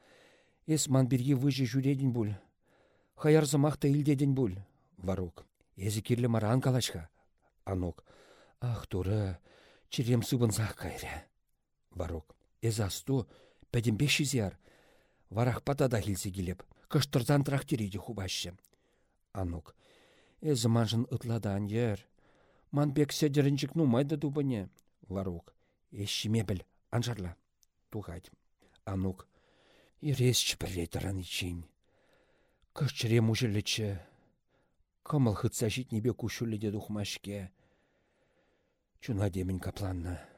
Эс ман бірге выжы жүредін бұл. Хаярзымақта илдедін бұл. Варок. Езі керлі маран калашқа. Анук. Ах, туры. Черем сыбынзақ кайры. Варок. Эз асту. Пәдім беш зияр. Варах патада хилсе келеп. Кыштырзан трактереде хубашы. Анук. Эзі манжын ытладан ер. Ман бек седерінчік нумайды дубыне. Варук. Эшіме біл, анжарла. Туғайд. Анук. Иресчі бірлетіран ичін. Кышчыре мужылычы. Кымыл хытса житнебе кушулі духмашке. Чуна демін капланна.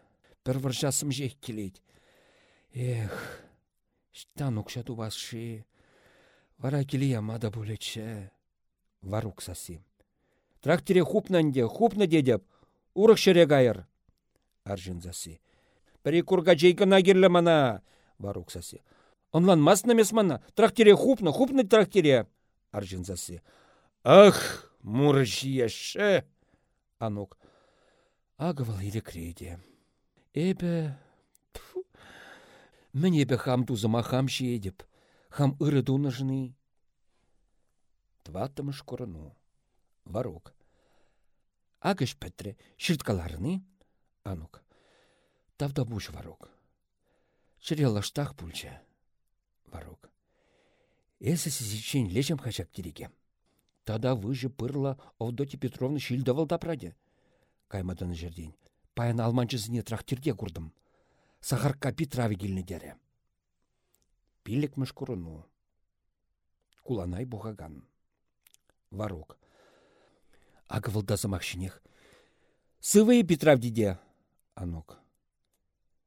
Бір варжасым жек келейд. Эх, штан укша тубасшы. Вара келі ямада бұлечі. Варук сасы. Трактере хупнанде, хупна дедеп, урық шере гайыр. Аржынзасы. Бірі курга жейкі нагерлі мана. Варук сасы. Онлан масна мес мана, трактере хупна, хупна трактере. Аржынзасы. Ах, муры жиеші. Анук. Агывал елі креде. Эбі... Міне бі хам тузыма хам шедіп, хам ыры дунажны. Тватымыш корону. Варок. Агыш пәтре, шырткаларыны? Анук. Тавда буш варок. Шырелаштақ пульча. Варок. Эсі сізічен лечем хачак тереге. Тада выжы пырла Овдоти Петровна шилдавал праде. Каймадан жерден. Паян алманчызыне трактирде курдым. Сахарка Петрави келіне дере. Пилік курыну. Куланай бұғаган. Варок. Агывылдазымақ шинех. Сывые Петравдиде. Анок.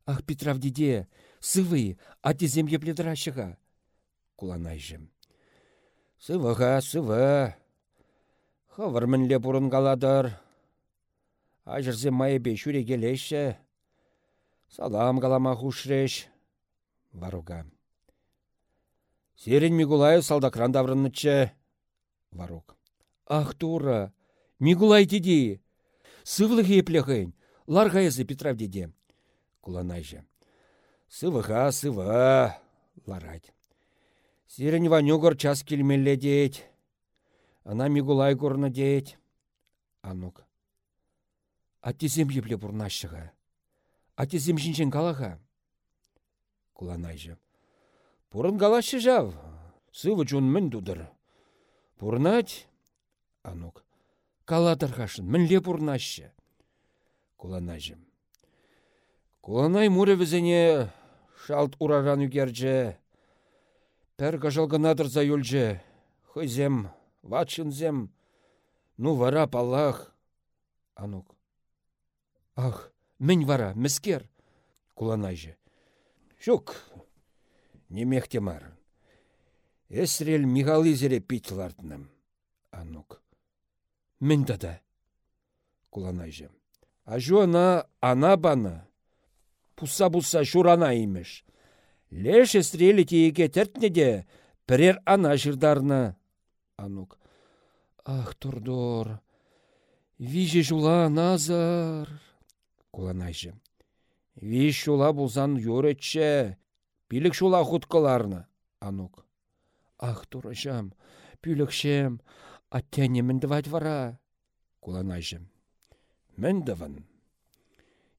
Ах, Петравдиде, сывые, а те земле пледращыға. Куланай жем. Сывыға, сывы. Хавыр мінле бұрын қаладыр. Ажырзе майыбе шүре келеші. Салам қалама хушреш. Варуга. Серін Микулаев салдакран даврыннычы. Варук. Ах, тура, Мигулай диди. Сывлы еплехын. Ларға езі Петрав деде. Куланайжы. Сывыға, сыва. Ларать. Сирен ванюгор час келмелле дейт. Ана Мигулай горны дейт. Анук. Аттезем епле бұрнашыға. Аттезем жинжен калаға. Куланайжы. Бұрын калашы жав. Сывы жун мін дудыр. Пурнать? Анук. Каладырғашын, мінле пурнашы. Куланайжым. Куланай муры візіне шалт ураран үгерже. Пәр кажалғанадыр заюльже. Хызем, ватшынзем. Ну вара палах. Анук. Ах, мін вара, міскер. Куланайжы. Шук, немехте мар. Эсрел Михалызере пить лартным. Анук. Мен дада. Куланайжы. Ажу ана ана бана. Пуса-буса шурана имеш. Леш эсрелі тейеке тәртнеде пірер ана жырдарны. Анук. Ах, турдор. Виже жула назар. Куланайжы. Виш жула булзан юретче. Билік жула хуткаларны. Анук. Ах, турашам, пүлікшем, аттяне міндівать вара. Куланайжым. Міндівін.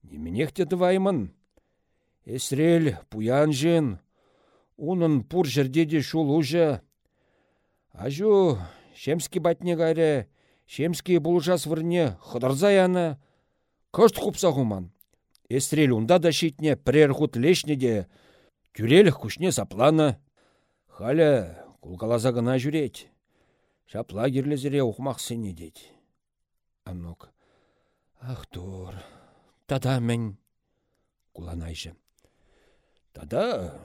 Неменехте дываймын. Эсрел, пуян жын. Унын пур жердеде шул уже. Ажу, шемскі батне гайре, шемскі бұлжас вырне хыдырзаяны. Кышт хупса хуман. Эсрел унда да шитне пірер хут лешнеде. Тюреліх күшне запланы. Халя, Кулкаласа гына жүрет. Шапла керлезіре ұқмақ сене дед. Аннук. Ах, тур. Тада мен. Куланайжы. Тада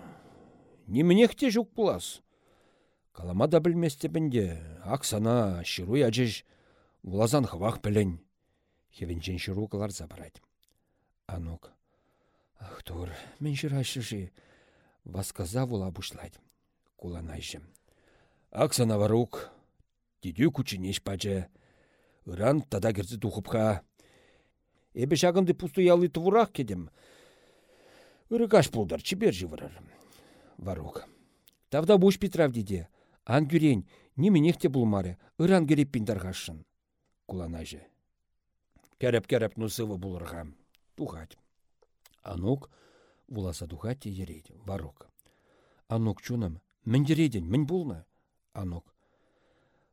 неменехте жүк бұлас. Калама да білместе бінде. Ақсана, шыруй ажыж. Улазан хвақ білін. Хевенчен шыру кылар забарать. Анук. Ах, тур, мен жырашыжы. Васказа вула бушлать. Куланайжым. Аксана варук, дидю кучинеш пачы. Ыран тада керзе тухыпха. Эбе шагынды пусту ялы тывурах кедем. Ырыкаш пулдар, чибер живырар. Варук. Тавда буш Петрав диде. Ан гюрень, неменехте булмаре, ыран гереп пиндарғашын. Куланажы. Кәріп-кәріп нусывы булырға. Тухать. Анук, вуласа тухать те ерейді. Варук. Анук чуным, мін дереден, мін булна. Анук.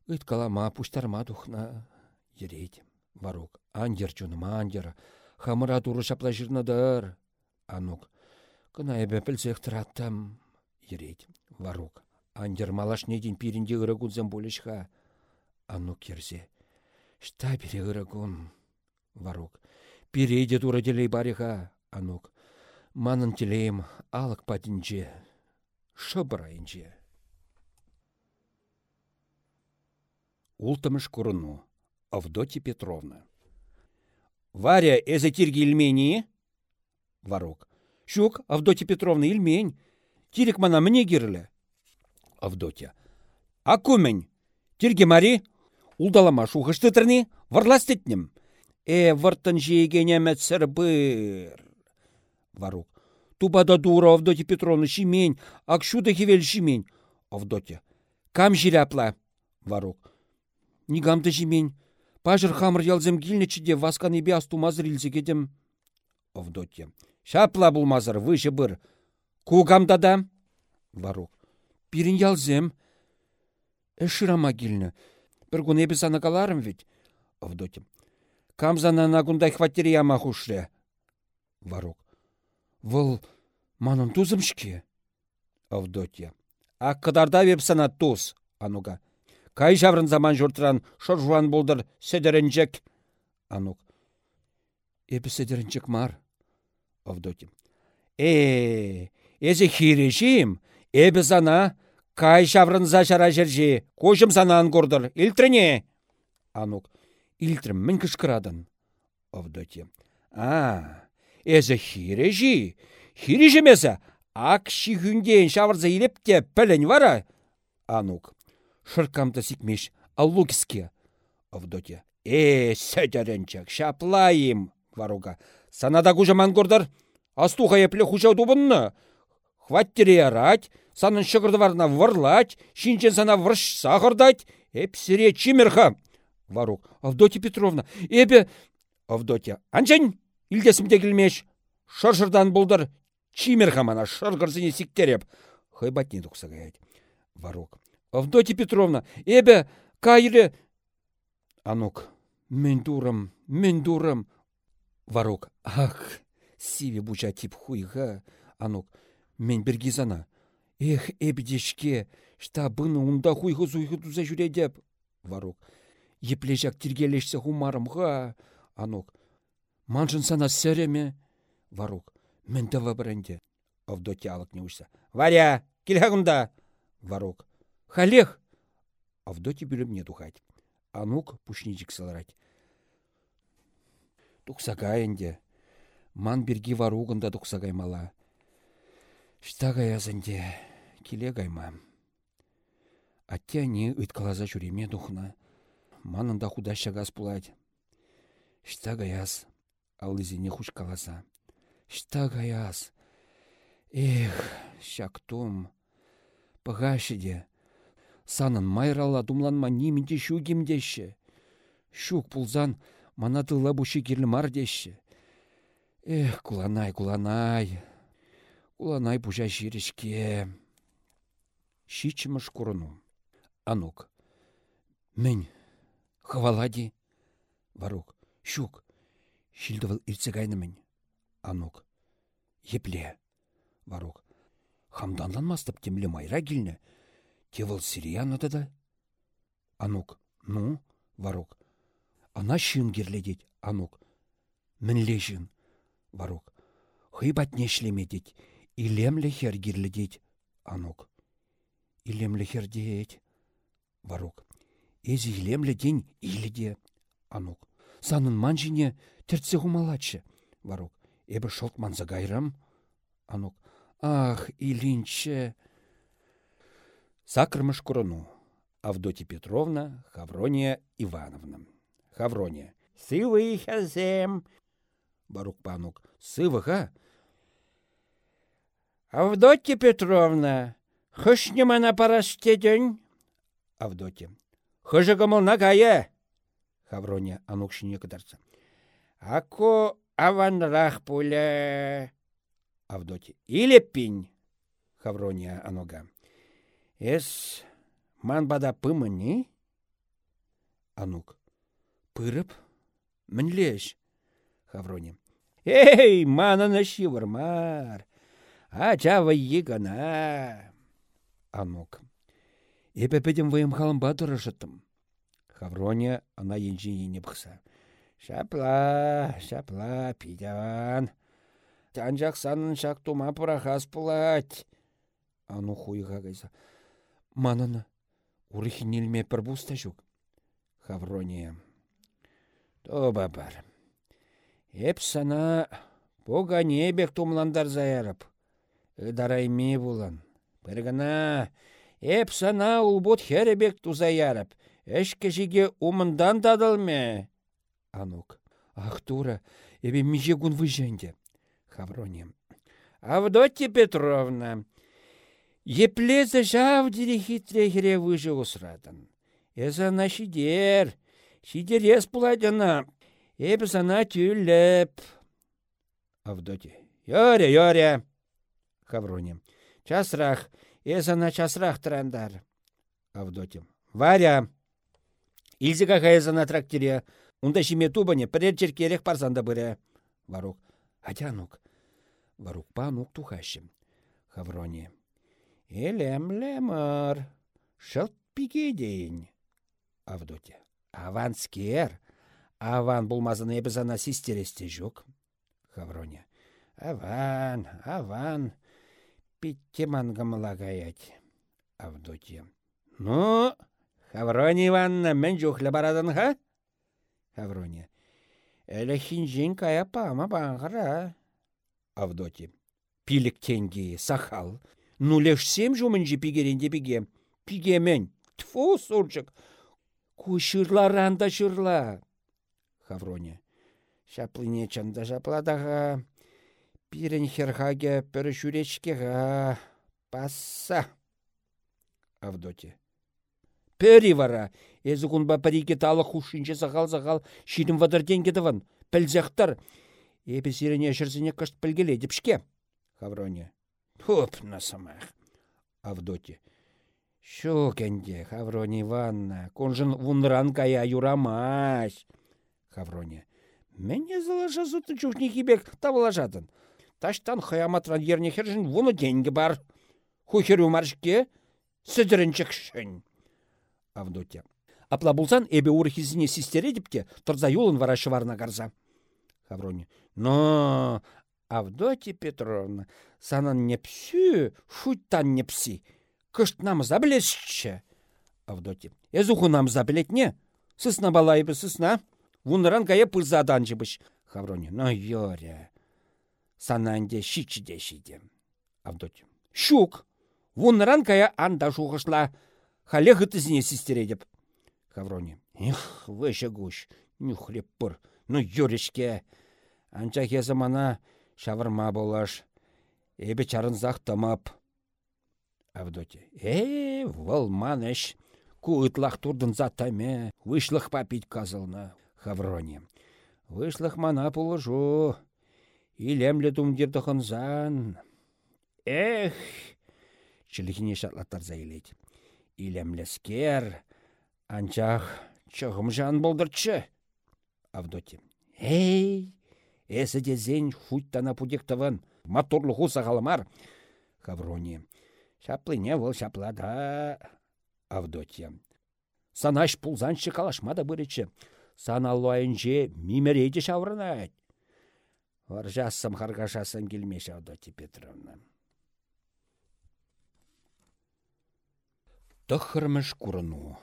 Ыт калама, пуштарма тухна. Ерейді. Андер чуным, андер. Хамыра туры шапла жирнадар. Анук. Кына эбе пілсех траттам. Ерейді. Варук. Андер малаш неден пиринде ырагунзен болешха. Анук керзе. Шта ырагун. Варук. Пирейде тура делей бариха. Анук. Манын телейм алык патинче. Шыбырайынче. Ултымыш курыну. Авдотья Петровна. Варя, эзі тирги ілмені? Варук. Шук, Авдотья Петровна, ілмень. Тирик мана мне. Авдотья. Акумень. Тирге мари. Улдалама шухышты тірні. Варластетнім. Э, вартын жейгенемет сірбір. Варук. Тубада дура Авдотья Петровна шимень. Акшуда хевел шимень. Авдотья. Кам жирапла. Варук. Нигамды жимень. Пажыр хамыр ялзем килнечіде васкан ебе астумазыр илзе кедем. Авдотья. Шапла булмазыр, выжы бір. Кугамда да? Варук. Пирин ялзем. Эширама килнне. Бір күн ебе сана каларым ведь. Авдотья. Камзана нагундай хваттері яма хушре. Варук. Выл манын тузымшке. Авдотья. А кыдарда веп сана туз. Ануга. Кай жаврын заман жұртыран шоржуан болдыр седерінчек. Анук. Эпі седерінчек мар. Авдотья. Э, эзі хирежим, эбі зана, кай жаврынза жара жерже, кожым санан көрдір, илтріне. Анук. Илтрім, мін кішкірадын. Авдотья. А, эзі хирежи, хирежемесі, акши хүнден шавырза илепте пілін вара. Анук. Шыркамта сикмеш, аллукиске. Авдотья. Э, сәдерінчек, шаплайым, варуга. Санада кужаман көрдір, астуға епле хужау дубынны. Хваттере ярать, санын шығырды варлать, шинчен сана врш сахырдать, эпсіре чимерха. Варук. Авдотья Петровна, эбе... Авдотья. Анчань, илдесімде келмеш. Шыршырдан бұлдыр. Чимерха мана шыргырзыне сиктереп. Хайбатне тұқсағайд. Варук. Авдотья Петровна, эбе кайры... Анук. Мен дурым, мен дурым. Варук. Ах, сиве буча тип хуйга. Анук. Мен бергизана. Эх, эбдешке, шта унда хуйғы зуйғы туза жүредеп. Варук. Еплежак тиргелешсе хумарымға. Анук. Манжын сана сәреме. Варук. Мен тава бренде. Авдотья алык не ұшса. Варя, келгагында. Варук. Халех. Авдотья бүлімне тухать. Анук пушничик саларать. Тухсагайынде. Ман бірге варуғында тухсагаймала. Штага язынде. Келе. Аття не ыткалаза жүреме духна. Манында худа шагас пулать. Штага яз. Ал изине хуш каласа. Штага яз. Эх, шактум. Пығашыде. Санын майрала думланма немінде шугемдеші. Шук пулзан манатыла бұшы керлі мардеші. Эх, куланай, куланай. Куланай бұжа жирешке. Шичімыш курыну. Анук. Мен. Хавалади. Варук. Шук. Шилдывал ирцегайнымын. Анук. Епле. Варук. Хамданланмастып темле майра келні. Тевыл сирияныды да. Анук. Ну, Варук. Ана шын керледет. Анук. Мінле жын. Варук. Хыйбат нешлемедет. Илемле хер керледет. Анук. Илемле хердет. Варук. Эзі илемле день иледе. Анук. Санын манжине тіртсе хумалатшы. Варук. Эбі шолт манза гайрам. Анук. Ах, илинче. Сакрмыш курону. Авдотья Петровна, Хаврония Ивановна. Хавроне. Сывы хазем. Барук панук. Сывыха? Авдотья Петровна, хышне мана парастеден? Авдотья. Хыжы на кая? Хавроне анукшине кыдарса. Ако аванрах пуля. Авдотья. Или пинь. Хаврония анога. Эс ман бада пымыни? Анук. Пырып? Мінлеш? Хаврония. Эй, мананы шивырмар. Ачава егана. Анук. Эпе педем вайым халымба тұрышытым. Хаврония ана енжі ене бұқса. Шапла, шапла, пидян. Тянжақ санын шақ тума пұрахас пулать. Ану хуйға кайса. Мананы, урихинелме пір бұста жүк. Хаврония. Тоба бар. Эп сана бога небек тумландар заярып. Ыдарайме булан. Бір гана эп сана улбут херебек тузаярып. Эшке жиге умындан тадылме. Анук. Ах, тура, эбе меже гун выженде. Хаврония. Авдотья Петровна, Еплезі жав хитре хире выжы усрадын. Эзі ана шидер, шидер ес бұладына, эбі сана тюллеп. Авдоти. Йоре, йоре. Хавроне. Часрах, эзі ана часрах трандар. Авдоти. Варя. Илзіға қайызы на трактире. Унда шиме тубане пірер черкерек парзанда бірі. Варук. Атянук. Варук панук тухащым. Хавроне. Элем-лемір. Шылт дейін. Авдотя. Аван скер. Аван бұлмазын ана систересте жоқ. Хавроня. Аван, аван. Питте мангамыла гаять. Авдотья. Ну, Хавроня Ивановна, мен жухлі барадын, ха? Хавроня. Әлі хинжин кая пама бағыра. Авдотья. Пилік тенге, сахал, Нулешсем жумынжы пигеренде пиге. Пигемен. Тфу, сурчык. Ку шырларанда шырла. Хавроне. Шаплыне чанда жапладаға. Пирен херхаге пірі шүречкеға. Пасса. Авдоте. Пері вара. Эзі күнба піриге талы хушинче зағал-зағал шидім вадырден кедівін. Пілзяқтар. Эпі сирене шырзіне кышт пілгеле депшке. Хавроне. Туп на самах. Авдоте. Шо кенде, Хаврония Ивановна, конжын вунран кая юрамаш. Хаврония. Мене залажа зуты чухни хибек тавлажатын. Таштан хаяматран ерне хержин вуны деньги бар. Хухерю маршке сідірінчікшін. Авдотя. Апла булсан эбе урхизине систере депке тұрза юлын варашы варна гарза. Хаврония. Но, Авдотья Петровна, санан непсі, шуттан непсі. Кышт намыза білесші. Авдотья. Эзуху намыза білет не? Сысна балайбы сысна. Вуныран кая пырзадан жібіш. Хавроня. Ну, йоре. Сананде шичіде шиде. Авдотья. Шук. Вуныран кая анда шуғышла. Хале ғытызіне сестередіп. Хавроня. Эх, выше гуш. Нюхлеп пыр. Ну, юрешке. Анча хезі мана шавырма болаш. Эбі чарынзақ тамап. Авдотья. Э, вăл манеш. Ку ытлах турдынса таме. Вышлых папить казылна. Хавроне. Вышлых мана пулыжу. Илемле тумдирдыхынзан. Эх! Чілігіне шатлаттар заилет. Илемлескер. Анчах чығым жан болдырчы. Авдотья. Эй! Эсі де зен хуттана пудектівін. Моторлығы сағалымар. Хаврония. Шаплыне выл шаплада. Авдотья. Санаш пулзаншы калашмада бұрычы. Саналуайынже мимерейде шаврынайд. Варжасым харгашасын келмеш Авдотья Петровна. Тăххăрмеш курыну.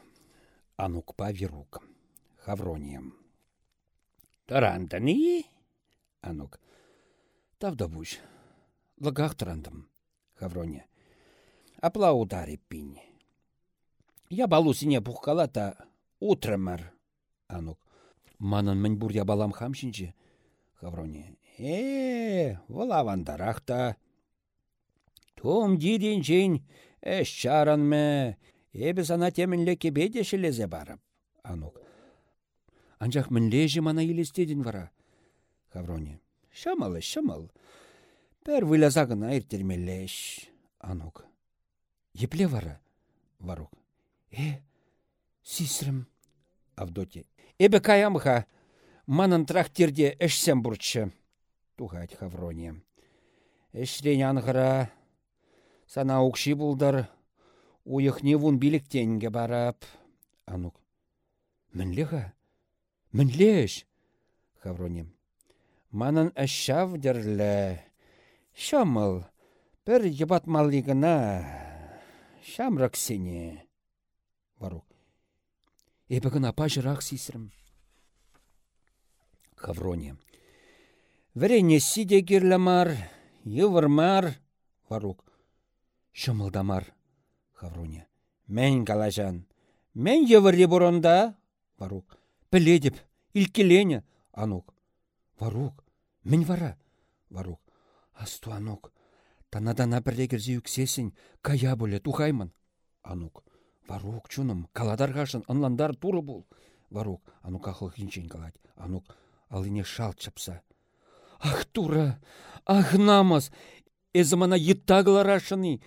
Анукпа вирук. Хаврония. Тарантани? Анук. Тавдабуш. Лагах тарандым. Хаврония. Апла удари пинь. Я балусине пухкала та. Анук. Манын мін буря балам хамшинче. Хавроне. Э, валавандарахта. Том дирин жейн, эш чаранме, эбі сана темінле кебеде шелезе барып. Анук. Анжақ мінлежі мана елестедін вара. Хавроне. Шамалы, шамал. Пәр вылязағына иртермелеш. Анук. Епле вара. Варук. Э, сисрым. Авдотья. Эбе каямха. Манын трактирде эшсем бурчы. Тухать Хавроне. Эшрен анғыра. Сана укши булдар. Уйықне вун биліктенге барап. Анук. Мінлеға? Мінлеш? Хавроне. Манын әшшав дерлі. Шамыл. Бір ебат маллигына. Шамрак сене. Варук. Эбі гына пажырақ сисірім. Хавроне. Врене сиде кирлемар, йывырмар. Варук. Шымылдамар. Хавроне. Мен калажан. Мен йывырри буронда. Варук. Піледіп, илкелене. Анук. Варук. Мен вара. Варук. Асту анук. Танадана бірле кірзе үксесін, кая бұле тухаймын. Анук. Варук чуным, каладарғашын, ынландар туры бұл. Варук, анук ақыл хинчен калать. Анук, алыне шалт чапса. Ах, тура, ах, намаз, эзі мана еттағыларашыны.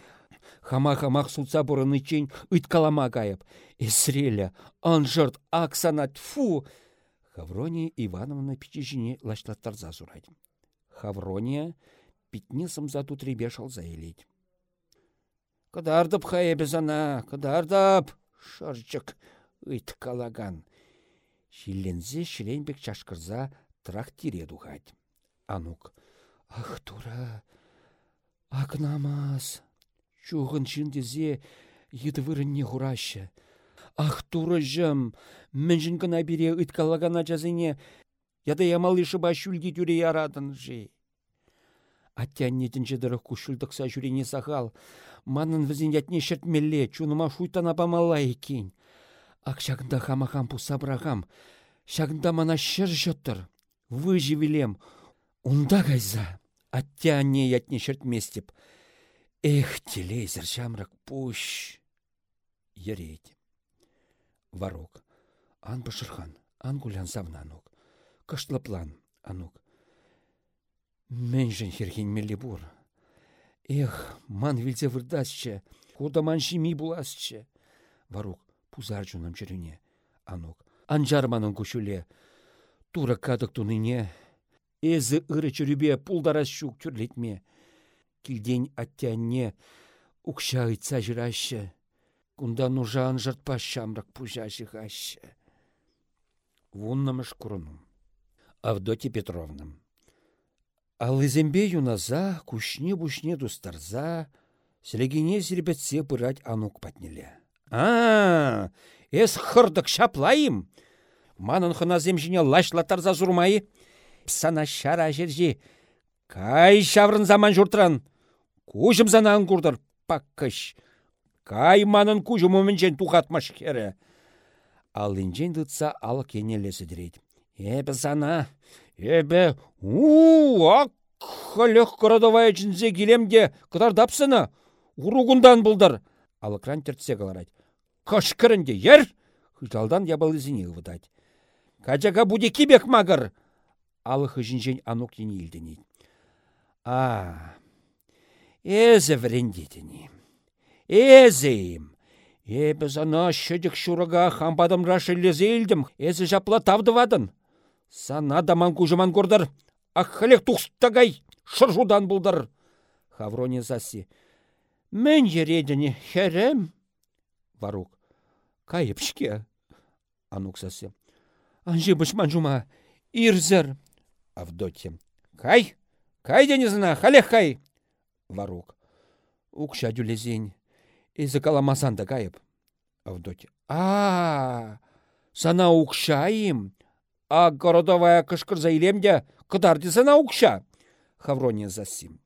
Хама-хамақ сұлца бұрыны чен үткалама кайып. Эсрелі, анжырт, аксанат, фу. Хаврония Ивановна пичежіне лашлаттарза зурайды. Хаврония питне сымза тутребе шалза елейді. Кыдардып хае ана, кыдардып, шырчык, ыйт калаган. Шиллензе шіленбек чашкырза трактире духать. Анук, ах тура, ак намаз, чуғын еді вырынне хураща. Ах тура жым, міншін кына бире ыйт калагана жазыне, яда ямалышы ба шүлге дүре ярадын жи. Аттяннетінче дырық күшілдікса жүрене сағал, манын візін ятне шертмелле, чуныма шуйтана памалла екень. Ак шагында хамахам пуса брагам, шагында мана шыр жыттыр, выжи унда гайза, аттянне ятне шертместеп. Эх, телейзір шамрак пуш. Ерейді. Варок. Ан башырхан, ан гулян завнанук. Кыштлы план, анук. Мменншн херхенмелле бур. Эх, ман вилзе вырдасчы, куда ман шими буласчы. Варук, пузар жунам черене. Анук, анжар манын. Тура кадык туныне. Эзі ыры чүрібе пулдарас шук чүрлетме. Килден аттянне укша ыйтса жырашы. Кунда нужа анжартпа шамрак пужашы хашы. Вуннамыш курыным. Авдотья Петровна. Алызембе юназа, кушне-бушне дустарза, селегине зірбетсе бұрать анук патнеле. А, эс хырдык шаплайым. Манын хыназем жіне лашлатарза зурмайы. Псана шара жерже. Кай шаврын заман журтран. Кужым занан курдыр, паккыш. Кай манын кужым өмінжен тухатмаш хері. Ал инжен дытса ал кенелесі дірейді. Эбі зана, Эбе, у ак хылық городовая жінзе келемде дапсыны, уругундан бұлдар. Алыкран тертсе қаларайды. Кашкырынде ер, хыжалдан ябалызыне ұвыдайды. Качаға буде кебек мағыр. Алы хыжынжен анук ені елденейді. А, эзі врендетіні. Эзім. Эбі зана шыдік шурыға хамбадым рашы лезе елдім. Эзі жапла тавдывадын. Сана даман кужыман көрдір. Аққалек тұқстагай, шыржудан бұлдыр. Хавроне заси. Мен ередіне херем. Варук. Кайыпшке. Анук заси. Анжи бышман жума. Ирзер. Авдотья. Кай? Кай денізіна, халех кай. Варук. Укша дюлезень. Изі каламасанда кайып. Авдотья. А, сана укшайым. А городовая кышкырза илемде кыдарды наукша. Хаврония засим.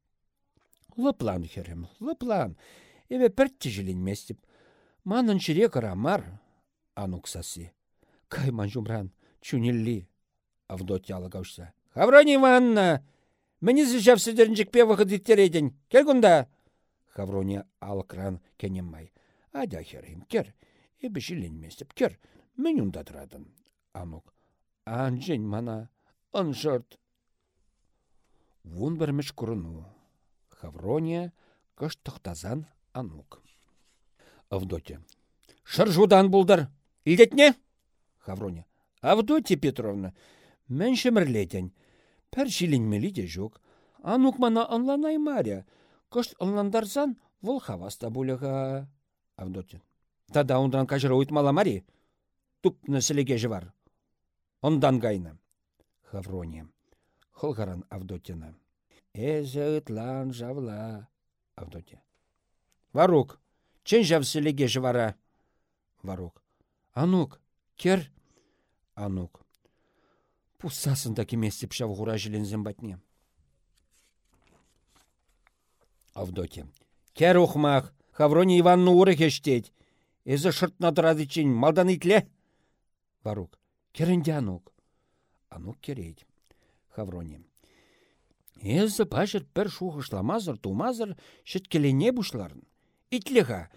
Лыплан херем, лыплан. Эве піртті жиленместіп. Манын чире кырамар. Ануксаси. Кайман жумран, чунелли. Авдотья Хаврония Ивановна, мені зіжав сідерінчікпе вғыдеттереден. Кел күнда. Хаврония алыкран кенеммай. Адя херем, кер. Эбі жиленместіп, кер. Мен ұнда тұрадын. Анук. Анжен мана, анжырт. Вун бірміш күріну. Хаврония кыш тұқтазан анук. Авдотья. Шыржудан бұлдар. Илдетне? Хаврония. Авдотья Петровна, мен шемірлетен. Пәр жиленмелі де жоқ. Анук мана анланай маря. Кышт анландарсан, вол хаваста бұлыға. Авдотья. Тада ондан кажыра уйтмала мари. Туп нәсілеге жывар. Ондан гайны. Хаврония. Хылгаран Авдотьяна. Эзі ытлан жавла. Авдотья. Варук, чен жавсілеге жывара? Варук. Анук, кер? Анук. Пусасында кеместіп шав ғура жилензен батне. Авдотья. Кер ухмах, Хаврони Иванну уры хештеть. Эзі шыртна тұрады чен, малдан итле? Варук. Керенде анук. Анук керейд. Хаврони. Эзі пашыр пір шухышламазыр, тумазыр, шеткелене бушларын. Итлеға.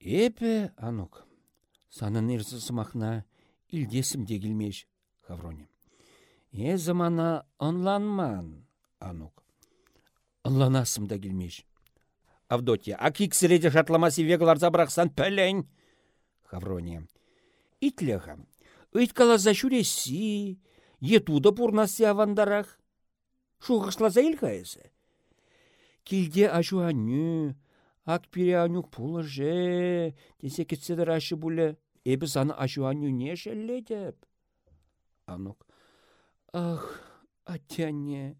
Эпі, анук. Санын ирсы сымақна, илдесім дегілмеш. Хаврони. Эзі мана онланман, анук. Онланасым да келмеш. Авдотья. А киксіреде шатламасы веглар забрақсан пәлін. Хаврония. Итлеға. Ыйткала за шүресі, етуды пурнасы авандарах. Шуғышлаза илғайызы. Килде ажу аню, ак пире анюк пулы же, тесе кетседір ашы бұлі. Эбі саны ажу аню не деп. Анук. Ах, атяне,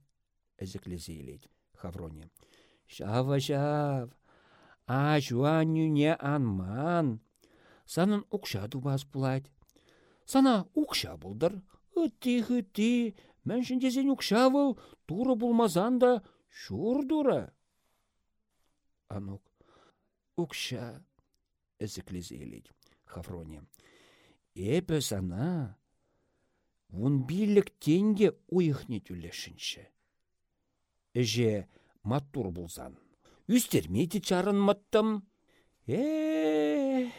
әзіклезе елейді. Хаврония. Шава жав. А жуаню не анман. Санын укша дубас булать. Сана укша булдыр. Үтті, үтті. Мен жіндезен укша был, туры булмазан да шур дура. Анук. Укша. Эзіклезейлейді. Хаврония. Эпі сана. Вун биллік тенге уйықне түлешінші. Эже маттур булзан. Үстермейті чарын маттым. Э,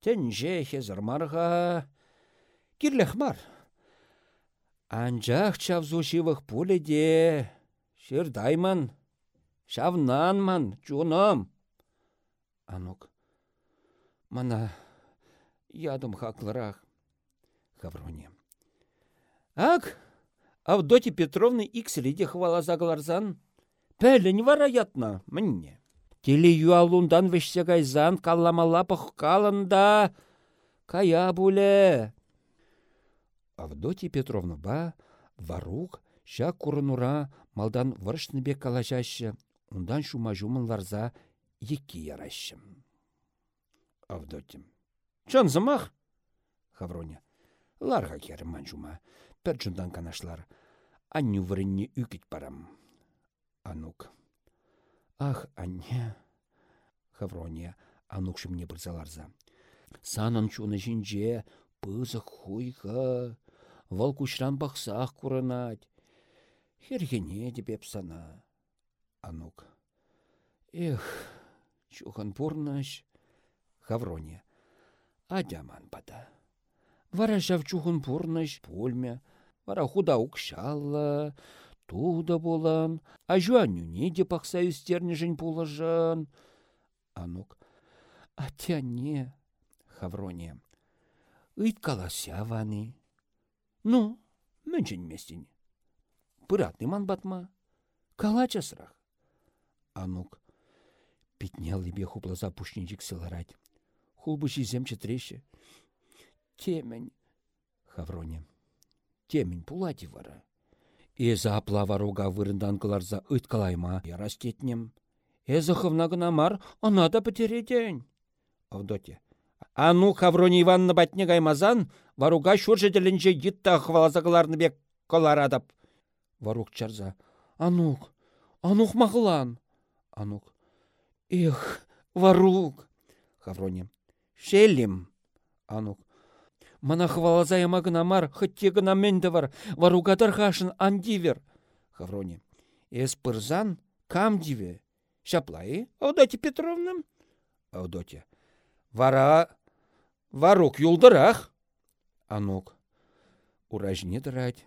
тенже хезір марға. Кирлех мар. Анжақ чавзу шивық пуледе. Шырдайман. Шавнанман, чуным. Анук. Мана ядым хаклырақ. Хаврония. Ак, Авдоти Петровны иксіледе хвала загларзан. Пәлін вара ятна, мінне. Теле юалундан вешсе гайзан калламала пыққалында. Кая буле. Авдоти Петровна ба, варук, ша курынура малдан бек калашашы, ундан шума ларза екки яращым. Авдотим. Чон замах? Хавроня. Ларга керім манжума пір жундан канашлар. Анню вырынне үкіт парам. Анук. Ах, Анне. Хаврония, анук шымне бірзаларза. Санын чуны жинже, пызық хуйға, вал күшран бақсақ курынать. Хергене деп сана. Анук. Эх, чухан пурнаш. Хаврония. Адяман пада. Вара жав чухын пурныш, пульмя, вара худа укшалла, туда болан, а жуанюне де пақса үстернежін пулажан. Анук, атя не, Хаврония, ыйт калася ваны. Ну, міншін местін. Пыратны ман батма, калачасрах. Анук, питнял либе хуплаза пушничек сыларать. Хулбы жизем четреше. Темень. Хавроне. Темень пулати вара. Эзі апла варуга вырындан кыларза ыткалайма ярастетнем. Эзі хывна мар, она да пітереден. Авдотья. А ну, Хавроне Ивановна батне гаймазан, варуга шуржы тілінже йытта хвалазағыларны бек коларадап. Варук чарза. Анук, анук мағылан. Анук. Эх, варук. Хавроне. Шелім. Анук. Мана хвалаза яма гына мар, хытте гына менді var, варугадар хашын андивер. Хавроне. Эс пырзан кам диве. Шаплай, Аудатья Петровна? Аудотья. Вара... Варук юлдырах? Анук. Уражне дырать.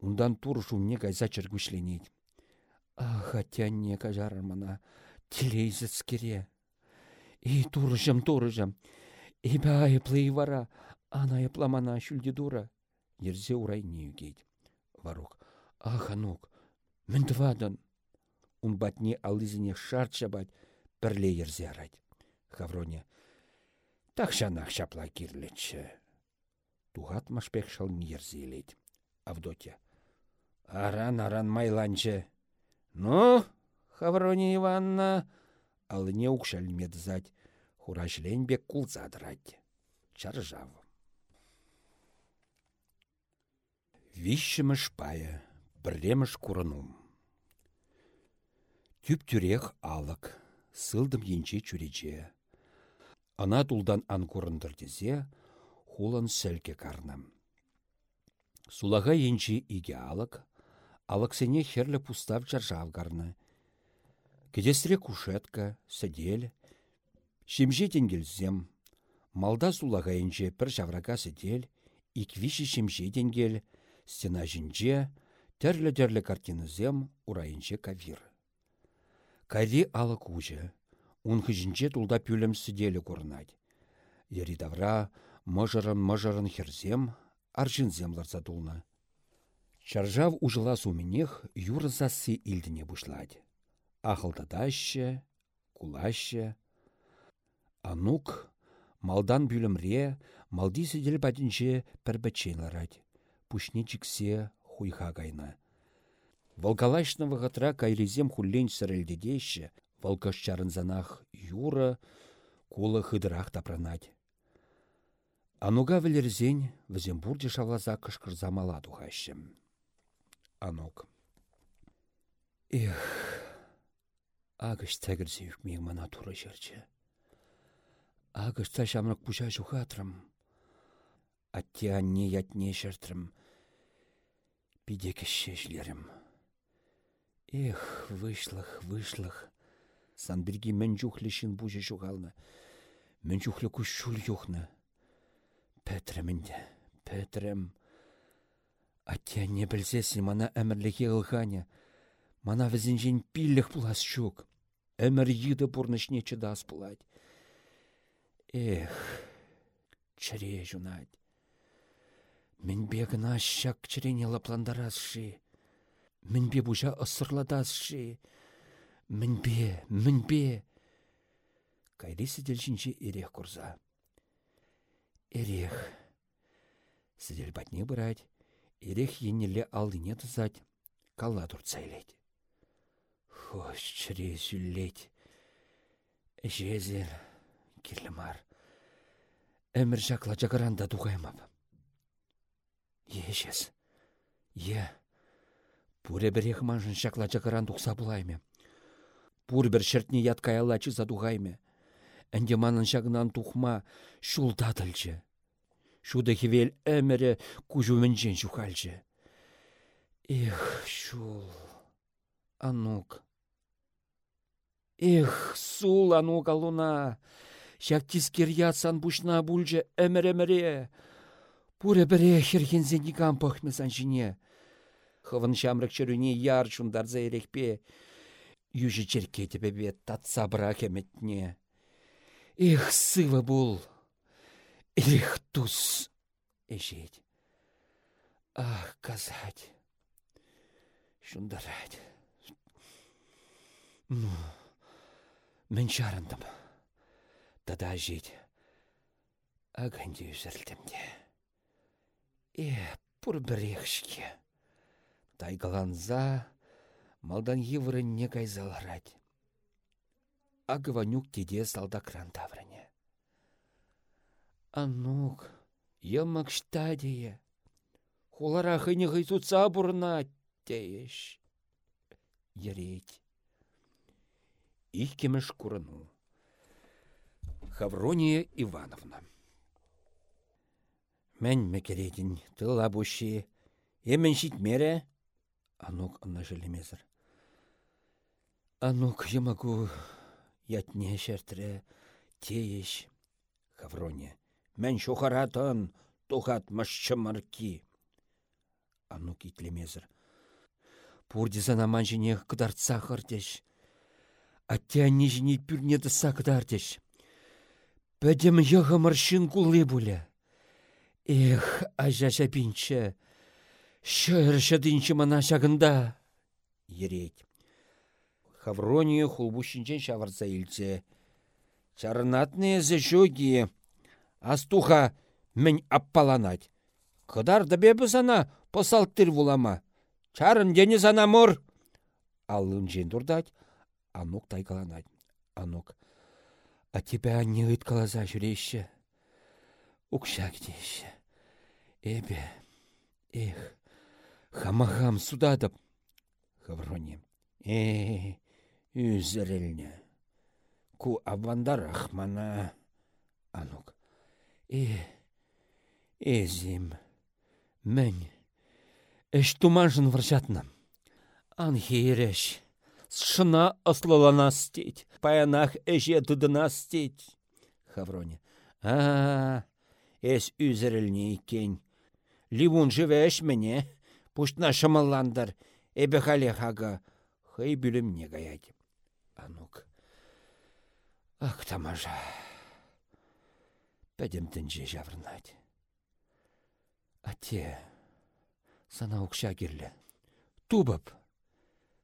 Ундан тур шумне кайса чергушленет. Хотя не кажар мана. Телейзецкере. И туржым, туржым. Ибә айыплы вара. Ана япламана шүлде дура. Ерзе урай не югейд. Варук. Ах, анук. Ун батне алызіне шарт шабать. Бірле ерзе арать. Хавроне. Так шанах шапла кирлечі. Машпек шал ерзелейд. Авдотья. Аран-аран майланчы. Ну, Хаврония Ивановна, алыне укшальмедзать. Хурашленбек кулзадырать. Чаржав. Вишшіміш пая, біреміш курынум. Түп-түрех алық, сылдым енче чүрече. Ана тулдан ан курындырдезе, хулан сәлке карнам. Сулага енче иге алық, алықсене херлі пустав гарны. Кедесре кушетка, сәдел, шемже тенгелзем, малда сулага енче пір жаврага сәдел, иквиші шемже тенгел, стена жінже, терлі-терлі картинызем урайынче кавир. Кайри алық уже, ун хыжінче тулда пүлім сіделі көрінад. Ері давра, мұжырын-мұжырын херзем, аржинзем ларса тулна. Чаржав ужыла суменех юрзасы илдіне бұшлад. Ахылдадаще, кулаще. Анук, малдан бүлімре, малди сидел бәдінше пәрбәтчен ларад пушне чиксе хуйха кайна. Волгалашны вғытра кайрезем хуллен сірілдедеші, волкашчарынзанах юра, кулы хыдырах тапранать. Ануга вілерзен візем бурде шавлаза кышкырза мала тухащым. Анук. Эх, агыш тәгірзе үкмең мана туры жерче. Агыш та шамрак пуша жухатрым. Атте анне ятне шертрым пидеке шешлерім. Эх, вышлых, вышлых. Санберги жухлешін бұжы жуғалны. Мен жухлы күшшул юхны. Пәтрімінде, пәтрім. Аття не білзесін мана әмірліге ылғаня. Мана візінжен пилліх бұлас шук. Әмір еді бұрнышне чыдас бұлад. Эх, чыре жунать. Мен бегіна шак чірене лапландарасшы. Мен бе бұжа ысырладасшы. Мен бе, мен бе. Кайресі делшінше ерех кұрза. Ерех. Сідел батне бұрать. Ерех еннелі алдыне тызать. Калла тұрцайлет. Хош чіре сүллет. Жезер. Керлімар. Әмір жақла жағыранда дұғаймап. Ешес. Е. Пуре бірех манжын шакла чакаран тухса булайме. Пур бір шертне яткая лачы задугайме. Әнде манын шагынан тухма шулдадылчы. Шуды хевел әмірі күжуменжен шухальчы. Эх, шул. Анук. Эх, сул анук алуна. Шак тискер ятсан бушна бульчы әмір-әміре. Пуре біре херхензе никам пахмесан жіне. Хывын шамрык чырюне яр чундарза ерекпе. Южі черкеті бебе татса брак әметне. Эх, сывы бұл. Эх. Эжет. Ах, казать. Шундарать. Ну, мен чарындым. Тада жет. Аганде үзірілдімде. Э, пұр бірекшке. Тайгаланза, малдан еврын не кайзаларать. Агыванюк теде салда кран таврыне. Анук, елмак штадие. Хулара хыне гайсуца бурна тееш. Ереть. Ихкемеш курыну. Хаврония Ивановна. Мән мәкередін тыла бұши. Емен мере? Анук ынна желемезір. Анук емагу ятне шәртірі тееш. Хавроне. Мән шухаратын тухат машчымарки. Анук итлемезір. Пурди занаман жіне кыдарца хырдеш. Аття не жіне пүрнеді сақдардеш. Пәдем яғы маршин кулы бұлі. Эх, ажаша пинче. Шыршыдынчы мана шагында. Ерет. Хаврония хулбушинчен шаварса илче. Чарнатные зе жоги. Астуха мен аппаланать. Кыдар да бебі сана посалттыр вулама. Чарын дені сана мұр. Алын жен дұрдать. Анук тайкаланать. Анук. А тебя не ыткалаза жүрейші. Укшак дейші. Эбе. Эх. Хамахам судадып. Хаврони. Э, үзірілні. Ку авандар ахмана. Анук. Э, эзим. Мен. Эш туманжын варжатнам. Ан хейреш. Шына аслалана стеть. Паянах эже дыдына стеть. Хаврони. А, эс үзірілні екен. Ливун живеш мене. Пуштна шамалландар, эбе хале хага, хай не гаять. Анук. Ах, тамажа. Пәдем тінже жаврнать. Ате, сана укша керлі. Тубап.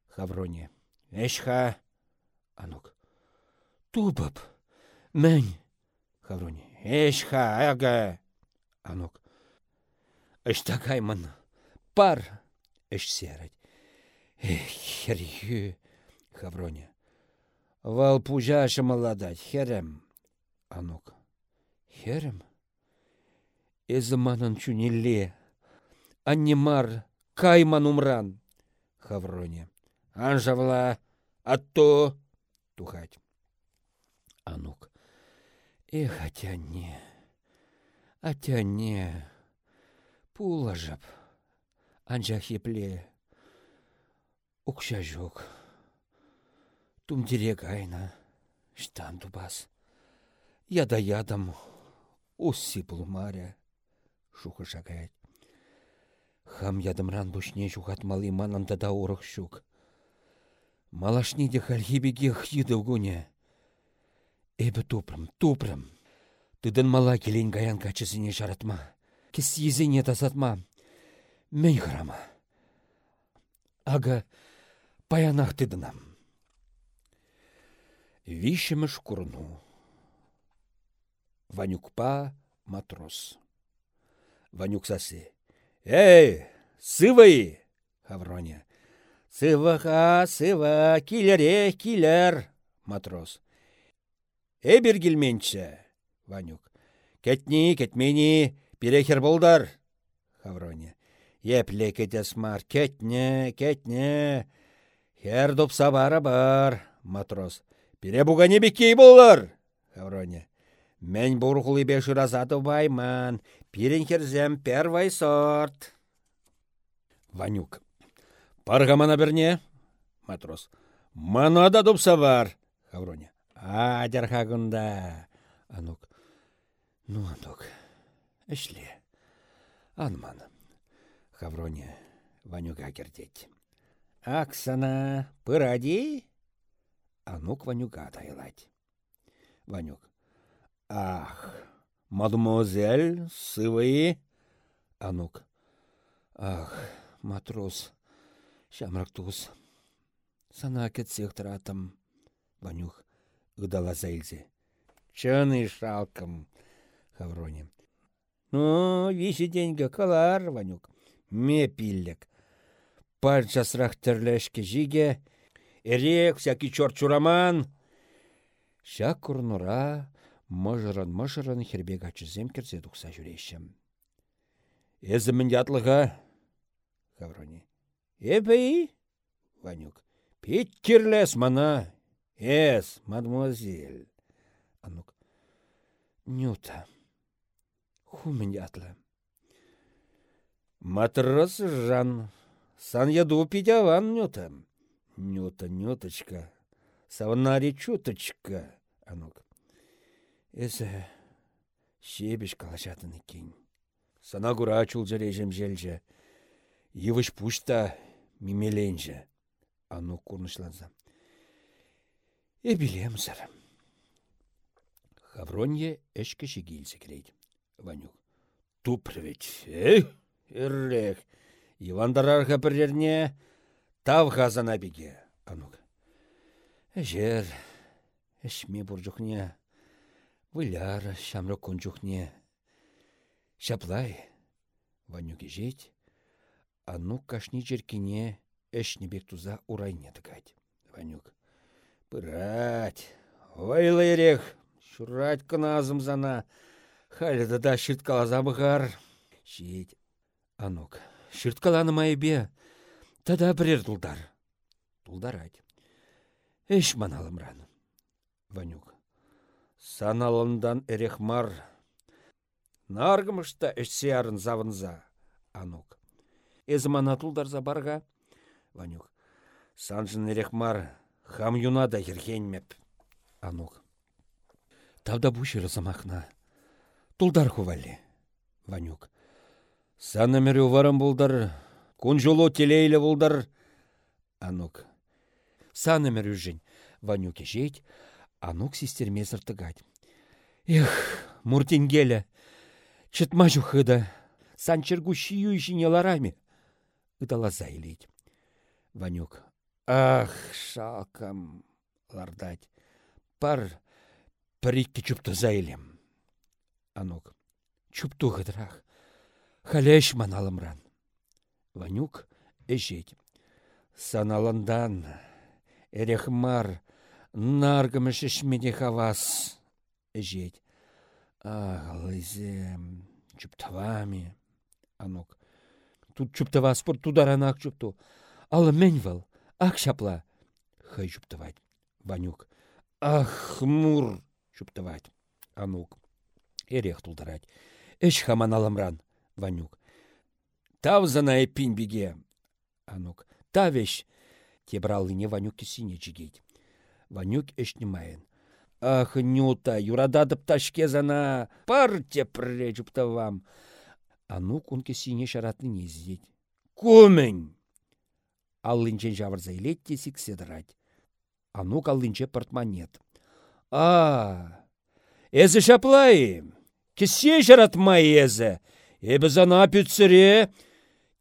Хавроне. Эшха. Анук. Тубап. Мән. Хавроне. Эшха, ага. Анук. Эштагайман пар эш серать. Эх, херхю, Хавроня. Вал пужаша молодать, херем. Анук. Херем? Эзыманын чуниле. Аннемар, кайман умран. Хавроня. Анжавла, атто. Тухать. Анук. Эх, атяне. Пулажап анчах епле. Укша жоқ. Тумдерек айна. Штан тубас. Яда ядам. Усси пулмаря. Шуха шагает. Хам ядымран бушне жухат малы мананда да урық шук. Малашни де хальхибеге хидыл гуне. Эбі тупрым, тупрым. Тыдын мала келен гаян качысыне жаратма. Кес езіне тасатма. Мен храма. Ага паянах тыдынам. Вишемыш курну. Ванюкпа матрос. Ванюк сасы. Эй, сывай! Хавроня. Сываха, сыва, килере, килер. Матрос. Эбір келменші. Ванюк. Кетні, кетмені, перехер болдар. Хавроня. Епле кетес мар, кетне, кетне. Хер допса бары бар, матрос. Пире не бекей болар, Хавроне. Мен бұрғылы беш ұразады байман, пирен херзем первай сорт. Ванюк. Паргамана бірне? Матрос. Мана да допса бар. Хавроне. А, дерхагында. Анук. Ну, Анук. Эшле. Анманым. Хавроне Ванюга кердеть. Аксана, пыради? Анук Ванюга тайлать. Ванюк. Ах, мадемуазель, сывые. Анук. Ах, матрос, шамрак туз. Сана кетсех тратым. Ванюх ыдала зайлзе. Чыны шалкам. Хавроне. Ну, виси деньги калар, Ванюк ме пиллек. Пальчасрах терлешке жиге, эрек всякий чорт чураман. Ша курнура, мыжырын-мыжырын хербек ачызем керзе дұқса жүрешім. Эзімін ятлыға, Гаврони. Эпей, Ванюк, Питкерлес мана. Эс, мадемуазель. Анук. Нюта. Хумен ятлы. Матрос жан. Сан яду пидяван нюта. Нюта, нюточка. Савнари чуточка. Анук. Эсі, шебеш калашатын екен. Сана кура чулжырежем желже. Йывыш пушта мимеленже. Анук курнышланса. Эбилем сарам. Хавронье эшке шегилсе керейді. Ванюк. Тупрвеч. Эх, иррех. Ивандарарға бірерне тав ғазана беге. Анук. Әжер, әшме бұржықне, выляр шамры конжықне. Шаплай, Ванюке жет, Анук кашни жеркине әшне бек туза урайне тыгать. Ванюк. Пырать, вайлайрех, шурать кыназым зана. Халі да шырткалаза бұғар. Жет. Анук. Шырткаланы майбе. Тада бірер дулдар. Дулдарать. Эш маналымран. Ванюк. Саналындан эрехмар. Наргымышта эшсе арын завынза. Анук. Эзі мана тулдарза барға. Ванюк. Санжын эрехмар хам юнада ергенмеп. Анук. Тавда бушыры замахна. Тулдар хували. Ванюк. Санамерю варым булдар. Кунжулу телейлі булдар. Анук. Санамер үжін. Ванюке жейт. Анук систермезір тыгать. Эх, муртингелі. Чытма жухыда. Санчыргу шию ішіне ларами. Ыдалаза илейт. Ванюк. Ах, шалкам. Лардать. Пар Парикки чупты зайлем. Анук. Чупту гыдрах. Халеш маналымран. Ванюк эжет. Саналандан. Эрехмар. Наргымыш ишмеде хавас. Эжет. Ағалызем. Чуптавами. Анук. Тут чуптава спорт тударанак чупту. Алы мен вал. Ак шапла. Хай чуптавать. Ванюк. Ах, мур чуптывать. Анук. Эрех тулдырать. Эш хаман аламран. Ванюк. Тавзана эпин беге. Анук. Тавеш. Тебралыне Ванюк кисине жигейт. Ванюк эш немайын. Ах, нюта, юрададып ташке зана. Пар тепре чуптавам. Анук он кисине шаратны нездеть. Кумень! Аллинчен жавырза илет тесик седырать. Анук аллинче портмонет. А, эзі шаплай, кесе жаратмай эзі, эбі зана пүтсіре.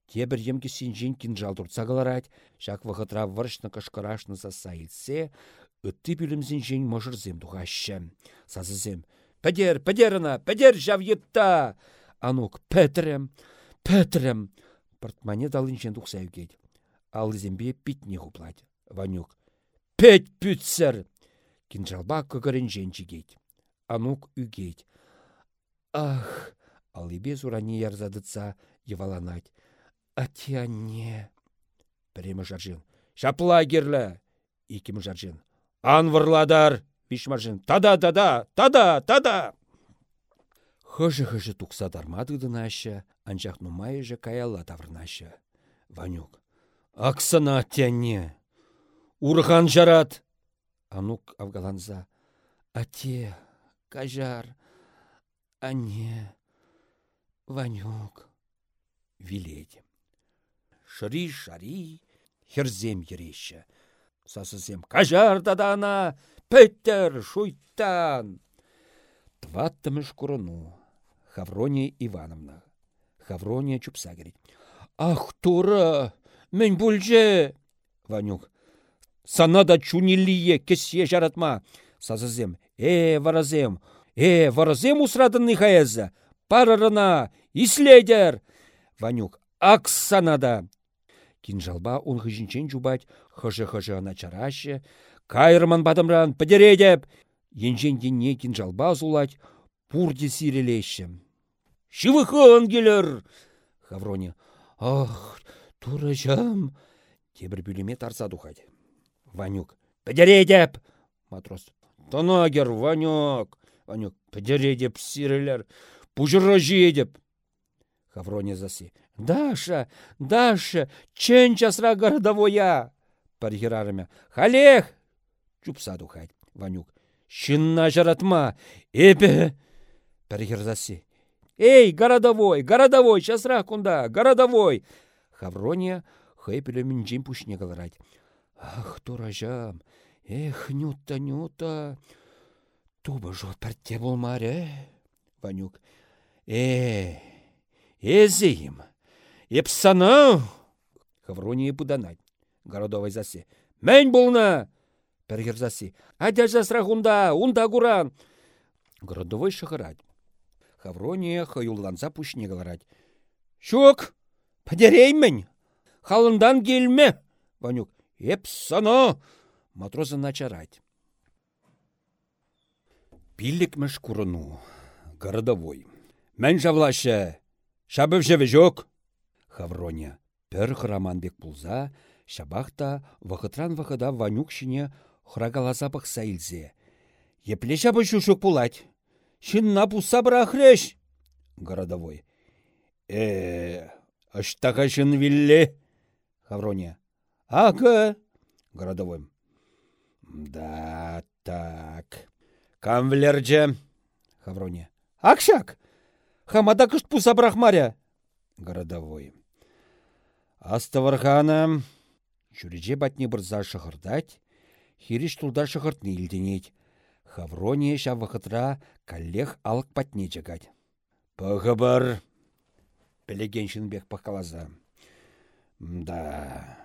Тебір емке синжин кинжал тұртса қаларать, жак вғытра варшны кашкарашны саса илсе, үтті бүлімзін жин мұжырзем дұғашы. Сазызем, пәдер, пәдеріна, пәдер жав етта. Анук, пәтірім, пәтірім. Портмане далын жен дұқса евгейд. Ал зембе питне хуплать. Ванюк, пәт пүтсір. Кинжалба көгірін женчігейт. Анук үгейт. Ах, алыбе зурани ярзадыца еваланать. Атяне. Біремі жаржын. Шапла керлі. Икімі жаржын. Анвырладар. Вишмаржын. Тада, тада, тада, тада. Хыжы-хыжы тұқса дармадыдынашы, анжақ нумайыжы каяла тавырнашы. Ванюк. Аксана тяне. Урхан жарат. Анук авгаланза. Ате, кажар, ане, Ванюк. Виледе. Шыри-шари, херзем ереща. Сасызем кажар дадана, петтер шуйттан. Тваттымыш куруну. Хаврония Ивановна. Хаврония чупса Ах, тура, мен бульже. Ванюк. Санада чунилие кесе жаратма. Сазызем. Э, варазем. Э, варазем усрадынны хаяза. Парарына, иследер. Ванюк. Акс санада. Кинжалба он хыжинчен жубать, хыжы-хыжы ана чараще. Кайрман бадымран пӹдередеп. Енжен денне кинжалба зулать, пурде сирелеші. Шывыхан келер! Хавроня. Ах, турыжам! Тебір бүлеме тарса духать. Ванюк. Пӹдередеп! Матрос. Тонагер, Ванюк! Ванюк. Пӹдередеп сирелер. Пужыра жедеп. Хавроня заси. Даша, Даша, чен часра городовоя! Пархирарымя. Халех! Чупса тухать, Ванюк. Шинна жаратма, эпе! Пархирзаси. Эй, городовой, городовой, часра кунда, городовой! Хаврония хай пілемінжен пушне каларать. Ах, туражам, эх, нюта, нюта. Туба жот пәртте болмаре. Ванюк. Э, эзейім. Епсана! Хаврония буданать. Городовой засе. Мән болна! Пәргер засе. Адя жасра хунда, унда куран. Городовой шахарать. Хаврония хаюлланса пушне каларать. Шок! Падереймін! Халындан келме! Ванюк. Епсана! Матрозы начарать. Пиллікміш курыну. Городовой. Мән жавлашы. Шабыв жеві. Хавроня. Пір храманбек пулза, шабахта вахытран вахыда ванюк шине храгаласа пықса илзе. Епле шабы шушук пулать. Шинна пуса брахреш. Городовой. Э, аштаға шын вилле. Хавроня. Ага. Городовой. Да, так. Камвлерже. Хавроня. Акшак. Хамада кышт пуса брахмаря. Городовой. Астывырхана. Чуреже батне бұрза шығырдать. Хириш тулда шығыртны илденет. Хаврония ша вахытра коллег алык патне жагать. Пығыбыр. Пелеген бек пақалаза. Да.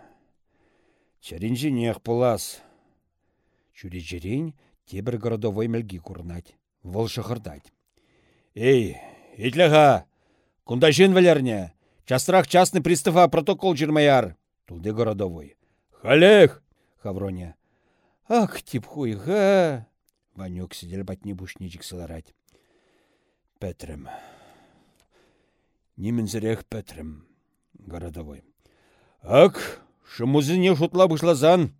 Чаринжі нех пулас. Чурежерен тебір городовой мелги курнать. Вол шығырдать. Эй, итлеға, кунда жен валерне. Частрах частный пристава протокол жирмаяр. Тулды городовой. Халех! Хавроня. Ах, типхуйға. Ванюк сидел батни бушничек сыларать. Петрем. Немензірех Петрем. Городовой. Ак, шымузыне шутла бұшлазан.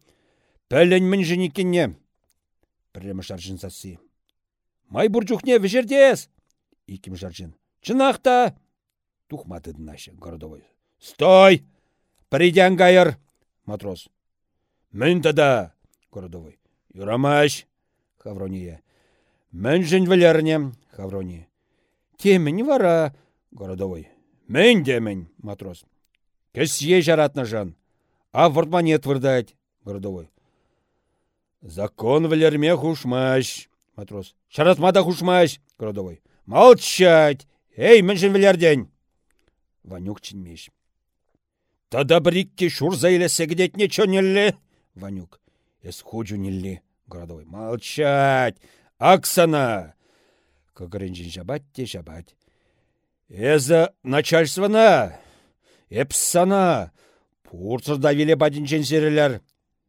Пәлін мін женекенне. Прямо жаржын сасы. Май бурчухне вежердес. Иким жаржын. Чынақта. Тухмады дынашы, городовой. Стой! Придян гайыр. Матрос. Мін тада. Городовой. Юрамаш. Хаврония. Мін жын вілерне. Хаврония. Темін вара. Городовой. Мен демін. Матрос. Кесье жаратны жан. А вортмане твырдать. Городовой. Закон вілерме хушмаш. Матрос. Шаратмада хушмаш. Городовой. Молчать! Эй, мен жын вілерден. Ванюк чинмеш. Тада брикке шур заилесе гдетне чо нелле? Ванюк. Эс худжу. Городовой. Молчать! Аксана! Кагырынжин жабать те жабать. Эзі начальствона, эпсана, пурцырда виле бадынчен серелер.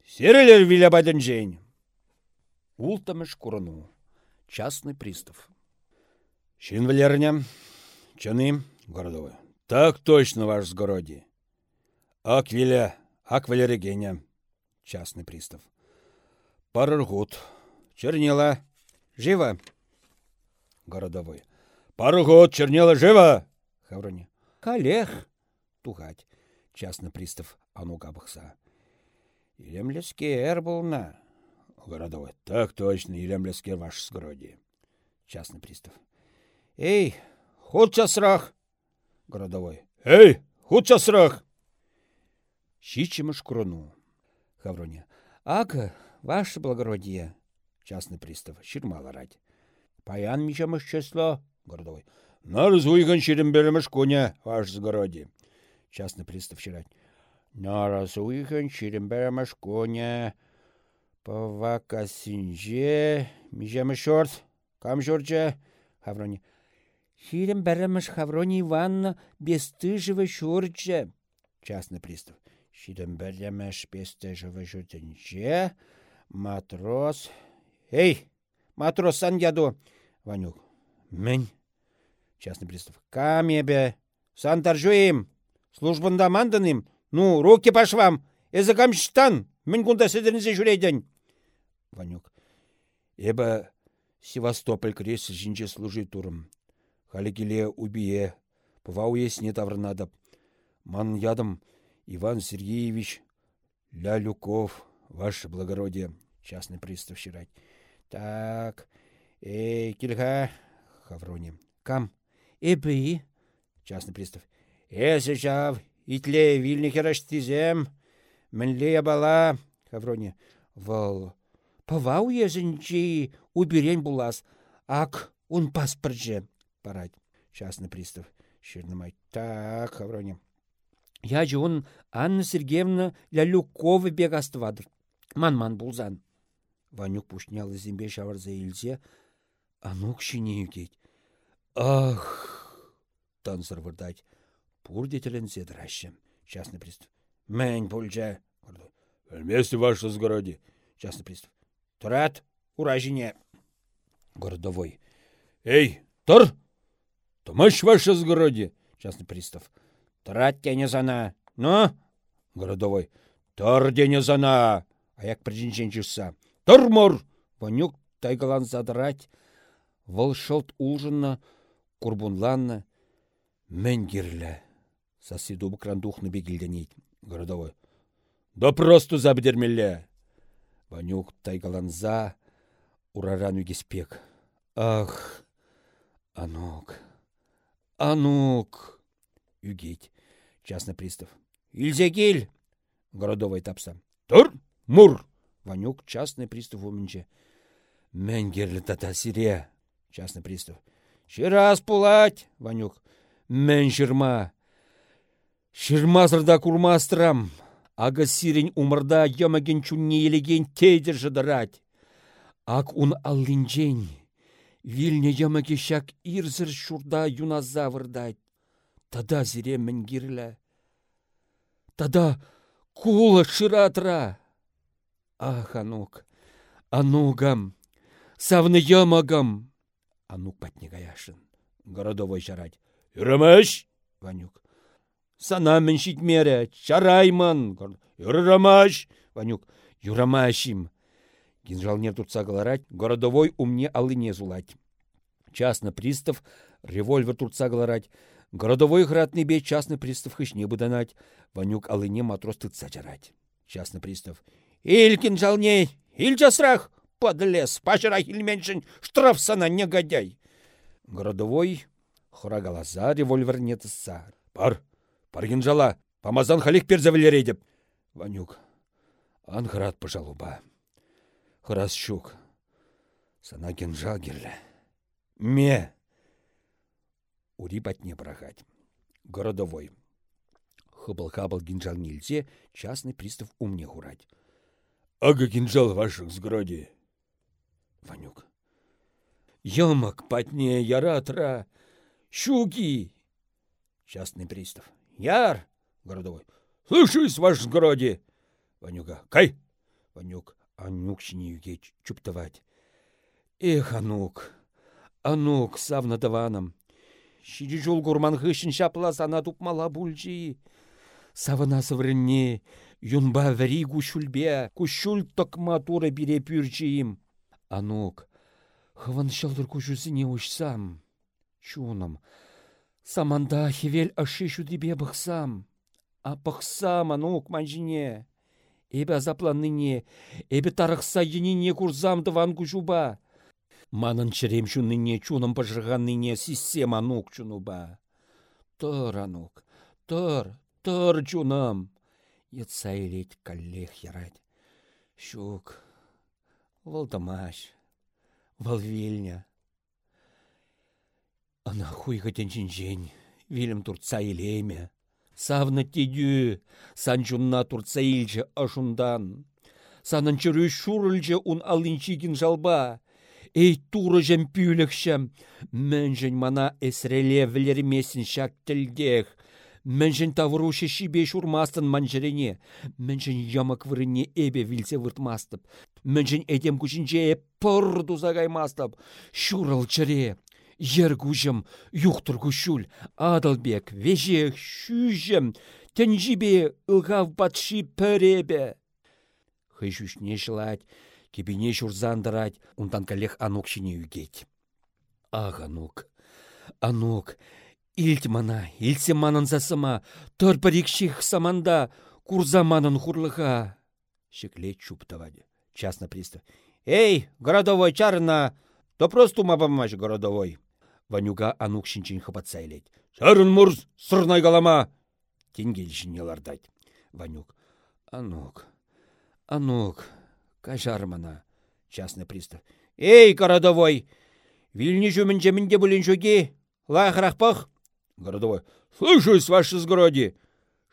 Серелер виле бадынчен. Ултамыш курыну. Частный пристав. Чин валерня, чаны, городовой. Так точно, ваш сгороди. Ак виля, ак валерегеня. Частный пристав. Парыргут. Чернила. Живо. Городовой. Пару год чернела живо. Хаврони. Коллег. Тухать. Частный пристав Анука Бахса. Илем лескер был на. Городовой. Так точно, илем лескер сгороди. Частный пристав. Эй, худ часрах. Городовой. Эй, худ часрах. Щичимыш крону. Хаврония. Ага, ваше благородие. Частный пристав. Ширмала рать. Паян мишамыш число. Городовой. Нарыз уйган ширим беремеш коня, ваш сгороди. Частный пристав чирать. Нараз уйган ширим беремеш коня. Павака синже, мижемеш шорт. Кам жорча? Хаврони. Ширим беремеш Хаврони Ивановна бестыжевы шорча. Частный пристав. Ширим беремеш бестыжевы шорча. Матрос. Эй, матрос сан яду. Ванюк. Мен. Частный пристав. Камебе. Сантаржуем. Службында мандыным. Ну, руки по швам. Эзі камштан. Мен кунда сідірінзе жүрейден. Ванюк. Эбі Севастополь кресі жинче служи турым. Халикеле убие. Пыва уесне таврнадып. Ман ядым Иван Сергеевич Лялюков, ваше благородие, частный пристав щирать. Так, эй, кильга, Хаврони. Кам, эпи, частный пристав. Эсі жав, итле вильни хераштизем, мінле бала, Хаврони. Вал, павау езінчи, уберень булас, ак, он паспорт Парать, частный пристав. Ширнымай. Так, Хаврони. Я же он Анна Сергеевна Лялюкова бег астывадыр. Ман-ман булзан. Ванюк пушнялы зембе шаварза илзе, анук шине юкет. Ах! Тансыр вырдать. Пурдетелен зедращем. Частный пристав. Мэнь пульча. Вместе ваше сгороди. Частный пристав. Турат, уражине. Городовой. Эй, тур! Томаш ваше сгороди. Частный пристав. Тұрат дене зана. Ну? Городовой. Тұр дене зана. Аяк прижинчен жүрса. Тұр мұр! Вонюк тайгалан задырать. Выл шылт улжынна, курбунланна. Мен кирлі. Сасиду бұкрандухны бегілденейд. Городовой. Да просто забдермелле. Ванюк тайгаланза ураран үгеспек. Ах, анук, анук үгейт. Частный пристав. Ильзекель! Городовой тапса. Тур! Мур! Ванюк частный пристав умінче. Мәнгерлі тата сире. Частный пристав. Ширас пулать! Ванюк. Мен шырма. Шырмазырда курмастырам. Ага сирень умырда ямаген чунне елеген тейдер жыдырать. Ак ун аллинчен. Вильне ямаге шак ирзір шурда юназа вырдать. Тада зире мінгірлі. Тада кула шыратра. Ах, Анук, Анугам, савны ямагам. Анук патне гаяшын. Городовой жарать. Юрымыш, Ванюк. Сана мен шитмере, чарайман. Юрымыш, Ванюк. Юрамашим. Гинжалне турца галарать, городовой умне алыне зулать. Частно пристав, револьвер турца галарать, Городовой градный бей частный пристав хышне буданать. Ванюк алыне матрос тыца жарать. Частный пристав. Илькин жалней, ил жасрах, подлез, пажырах ильменшін, штраф сана негодяй. Городовой хора глаза револьвер не тысса. Пар, паргин жала, помазан халик перзавелере деп. Ванюк, ан храт пожалуба. Храс щук. Сана кинжал герлі. Ме, ури патне брахать. Городовой. Хыбыл-хабыл гинжал нельзе, частный пристав умне хурать. Ага кинжал ваших сгроди. Ванюк. Ямок патне яратра. Щуки. Частный пристав. Яр. Городовой. Слушаюсь, ваш сгроди. Ванюка. Кай. Ванюк. Анюк чинюге чуптывать. Эх, Анук. Анук, савна даваном. Шири жол гурман хышын шапла сана тупмала бульчи. Савына сыврынне, юнба вәри кушулбе, кушул токма туры бире пюрчиим. Анук, хыван шалдыр кушусыне ушсам. Чуным, саманда хевел ашы шудибе бұқсам. А бұқсам, анук, манжине. Эбі азапланныне, эбі тарықса еніне курзам тыван кушуба. Манын чырем чунныне чуным пыжырғанныне система анук чунуба. Тыр, анук, тыр, тыр чуным. Етса елет каллех ярать. Щук, волдамаш, волвильня. Ана хуйға тенчинчен, вилім турца елеме. Савны тедю, сан чунна турца илче ашундан. Санын чыры ун алынчигин жалба. Эй туры жем пүлікшім. Мәнжін мана әсіреле вілермесін шак тілдех. Мәнжін тавырушы шибе шурмастын манжырене. Мәнжін ямак вырыне эбе вилсе выртмастып. Мәнжін әдем күшінже пыр дузагаймастып. Шурал чыре. Ер күжім, юқтыр күшул, адалбек, вежех, шүжім, тәнжібе ылғав батши пәребе. Хыжушне жылать, кебене журзандырать, унтан калех анук шине үгет. Ах, анук, анук, Илт мана, илсе манын саманда, курза манын хурлыға. Шеклет чуптавады. Частно пристав. Эй, городовой чарына, то просто мабамаш городовой. Ванюга анук шинчин хапатсайлет. Чарын мурз, сырнай галама. Тенгел жинелардать. Ванюк. Анук, анук, кажармана. Частный пристав. Эй, городовой, вильни жумінже мінде бұлін жөге, лайқырақпақ. Городовой. Слушаюсь, ваше сгороди.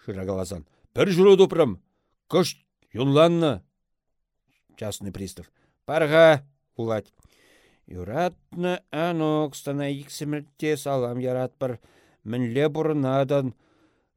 Широголазан. Бір жүру дупрым. Кыш, юнланна. Частный пристав. Парға, улать. Юратны анок стана иксіміртте салам яратпыр. Мінле бұрынадан.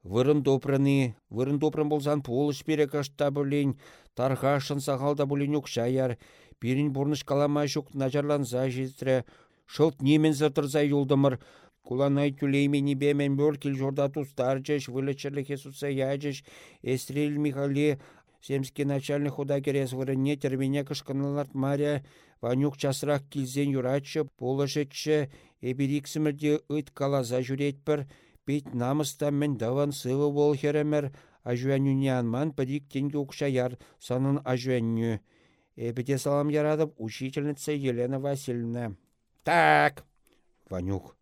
Вырын допрыны, вырын допрын болсан полыш бере кашта бұлін, тархашын сағалда бұлін ұқшаяр, Пирин бурныш калама жүк нажарланса жезтірі, шылт немен зыртырза юлдымыр, Куланай тюлеймени бемен бөркел жорда тустар жеш, вылечерлі хесуса яжеш, эстрель Михали, Семский начальник худа керес вырынне термене кышканаларт Мария, Ванюк часырақ килзен юрачы, полышетші, эбириксімірде ыт калаза жүретпір, намыста мен даван сывы бол херемер, ажуанюне анман пірік тенге ұқшаяр санын ажуаню. Эпете салам ярадып учительница Елена Васильевна. Так, Ванюк.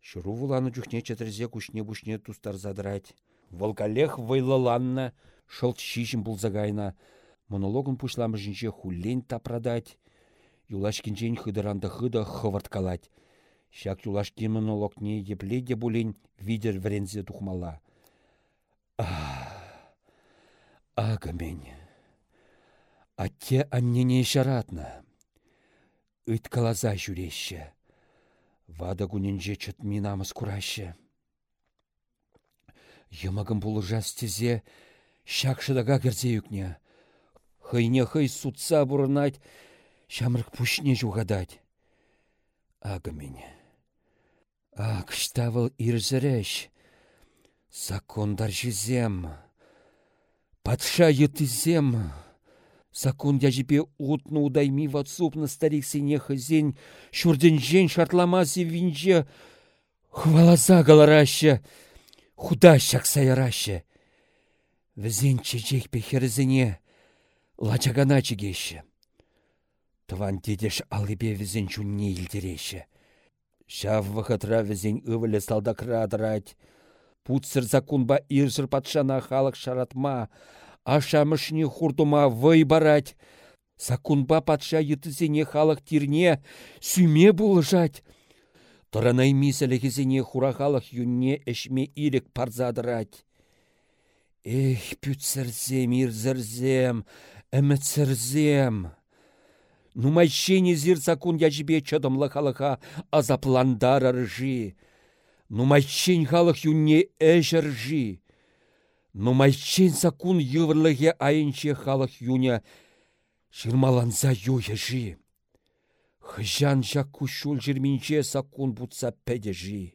Шыру вуланы жүхне чатырзе кушне-бушне тустар задрать. Волкалех вайлаланна, шылт шишін бұлзагайна. Монологын пушламыжынше хуллен тапрадать. Юлашкинжен хыдыранда хыда хывырткалать. Шак юлашки монологне епле де булен видер врензе тухмала. Ага мен. Атте аннене шаратна. Үт калаза. Вада күнінже чыт минамыз кураща. Йымагын бұл жастезе шакшыдага керзе юкне. Хыйне хый сутса бұрынать, шамрық пушне жугадать. Ага мене. Ак, штавыл ирзіреш. Закондар жізем. Патша етізем. Закон яжіпе утны удайми ватсупны старик сене хызен, шурден шартламази винже, хвалаза галарашы, худа шак саярашы. Візен чечек пехерзіне, лачагана чегеші. Тван дедеш алыбе візен чунне илдереші. Шав вахатра візен ывылі салдакрадырать. Путсыр законба иржыр патшана халық шаратма, ашамышне хурдума вăй барать. Сакунба патша йытысене халық тирне сүме булышать. Тұранай мисәлігізіне хура халық юнне әшме ирек парзадырать. Эх, пүтсірзем, ирзірзем, әмітсірзем. Нумайшені зір сакун яжібе чыдымлы халыға азапландар аржи. Нумайшен халық юнне әш аржи. Нумайчен сакун йывырлыге айынче халық юня шырмаланса юйыжи. Хыжан жак кушул жерминче сакун бутса пәдежи.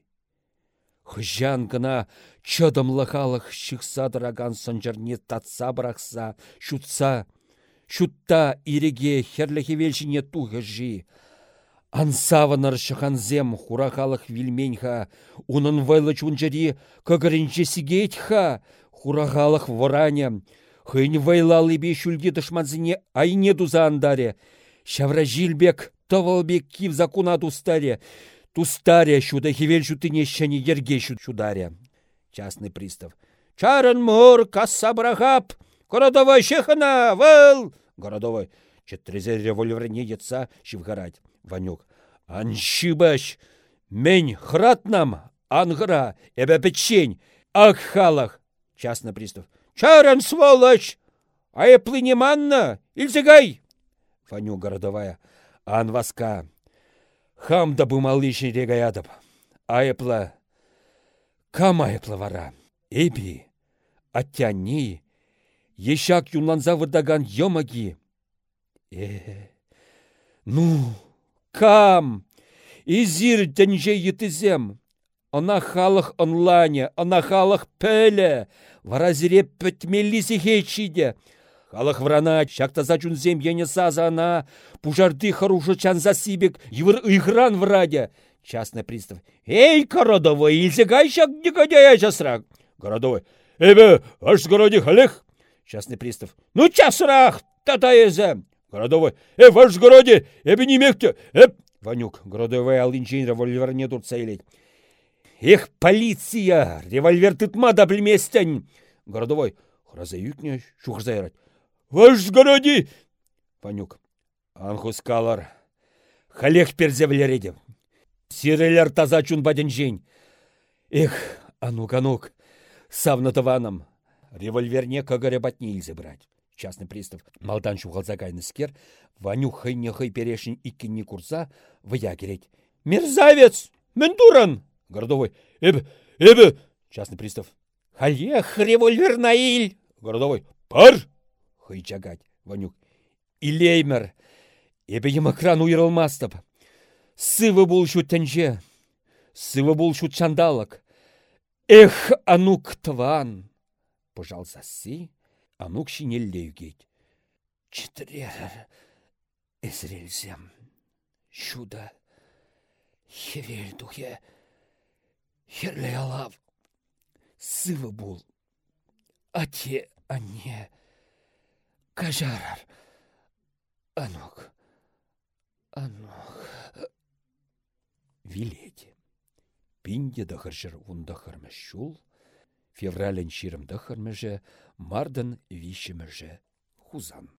Хыжан гына чыдымлы халық шықса дыраган сынжырне татса бірақса, шутса, шутта иреге херліхе велшіне туғыжи. Ансаваныр шығанзем хура халық вилменха, унын вайлы чунжари көгірінче сигейтха, хурағалық вораня, хыйн вайлалы бе шүлге дышманзіне айне дуза андаре. Шавра жилбек, тавалбек кив закуна тустаре. Тустаре шуда хевел шутыне шәне ерге шударе. Частный пристав. Чарын мур, касса брахап, городовой шехана, выл! Городовой. Четрезе револьверне етса шивгарать. Ванюк. Аншибаш, мен хратнам, ангра, эбе печень, ах халах, Частный пристав. Чаран, сволочь! А я плынеманна, ильзегай! Фаню городовая. Ан васка. Хам да бумалышын регаядып. Айыплы. Кам айыплы вара? Эби. Аттяни. Ешак юнланза вырдаган йомаги. Э, ну, кам? Изир тәнже етізем. Ана халық онлайне, ана халық пөлі. Вара зире пөтмеллисе хечиде. Халық врана, чактаза чунзем ене саза ана, пужарды харужы чанза сибек, евір ыйхран враде. Частный пристав. Эй, городовой, илсе кайшак негодяя жасрак. Городовой. Эбе, аш городе халех. Частный пристав. Ну, часрах, татаезе. Городовой. Э, ваш городе, эбе не мекте. Эп. Ванюк, городовой алынчейн револьвер не тут сейлет. Эх, полиция, револьвер тытма да племестен. Городовой. Храза юкне, шухрзайрать. Ваш городе. Ванюк. Анхус калар. Халех перзевлередем. Сирелер таза чун баденжень. Эх, анук, анук, савнатываном. Револьверне кагаре батне брать. Частный пристав малдан шуғалза скер, Ваню хайне хай перешін иккенне курса, вая керет. Мерзавец! Мен дуран! Городовой. Эбі, эбі! Частный пристав. Халех, револьвер наиль! Городовой. Пар! Хай чагать. Ванюк. Илеймер. Эбі емакран уйрылмастып. Сывы бұл шу тәнже. Сывы бұл шу чандалак. Эх, анук тван! Пожалса си, анук шинеллею гейт. Читрер эсрелсем. Шуда. Хевел духе. Херле алав. Сывы бұл. Ате, ане. Кажарар. Анук. Анук. Вилети. Пинде дăхăрçăр унда хăрмăш çул, феврален çирым дăхăрмăшă мардын вишемӹршӹ хузан.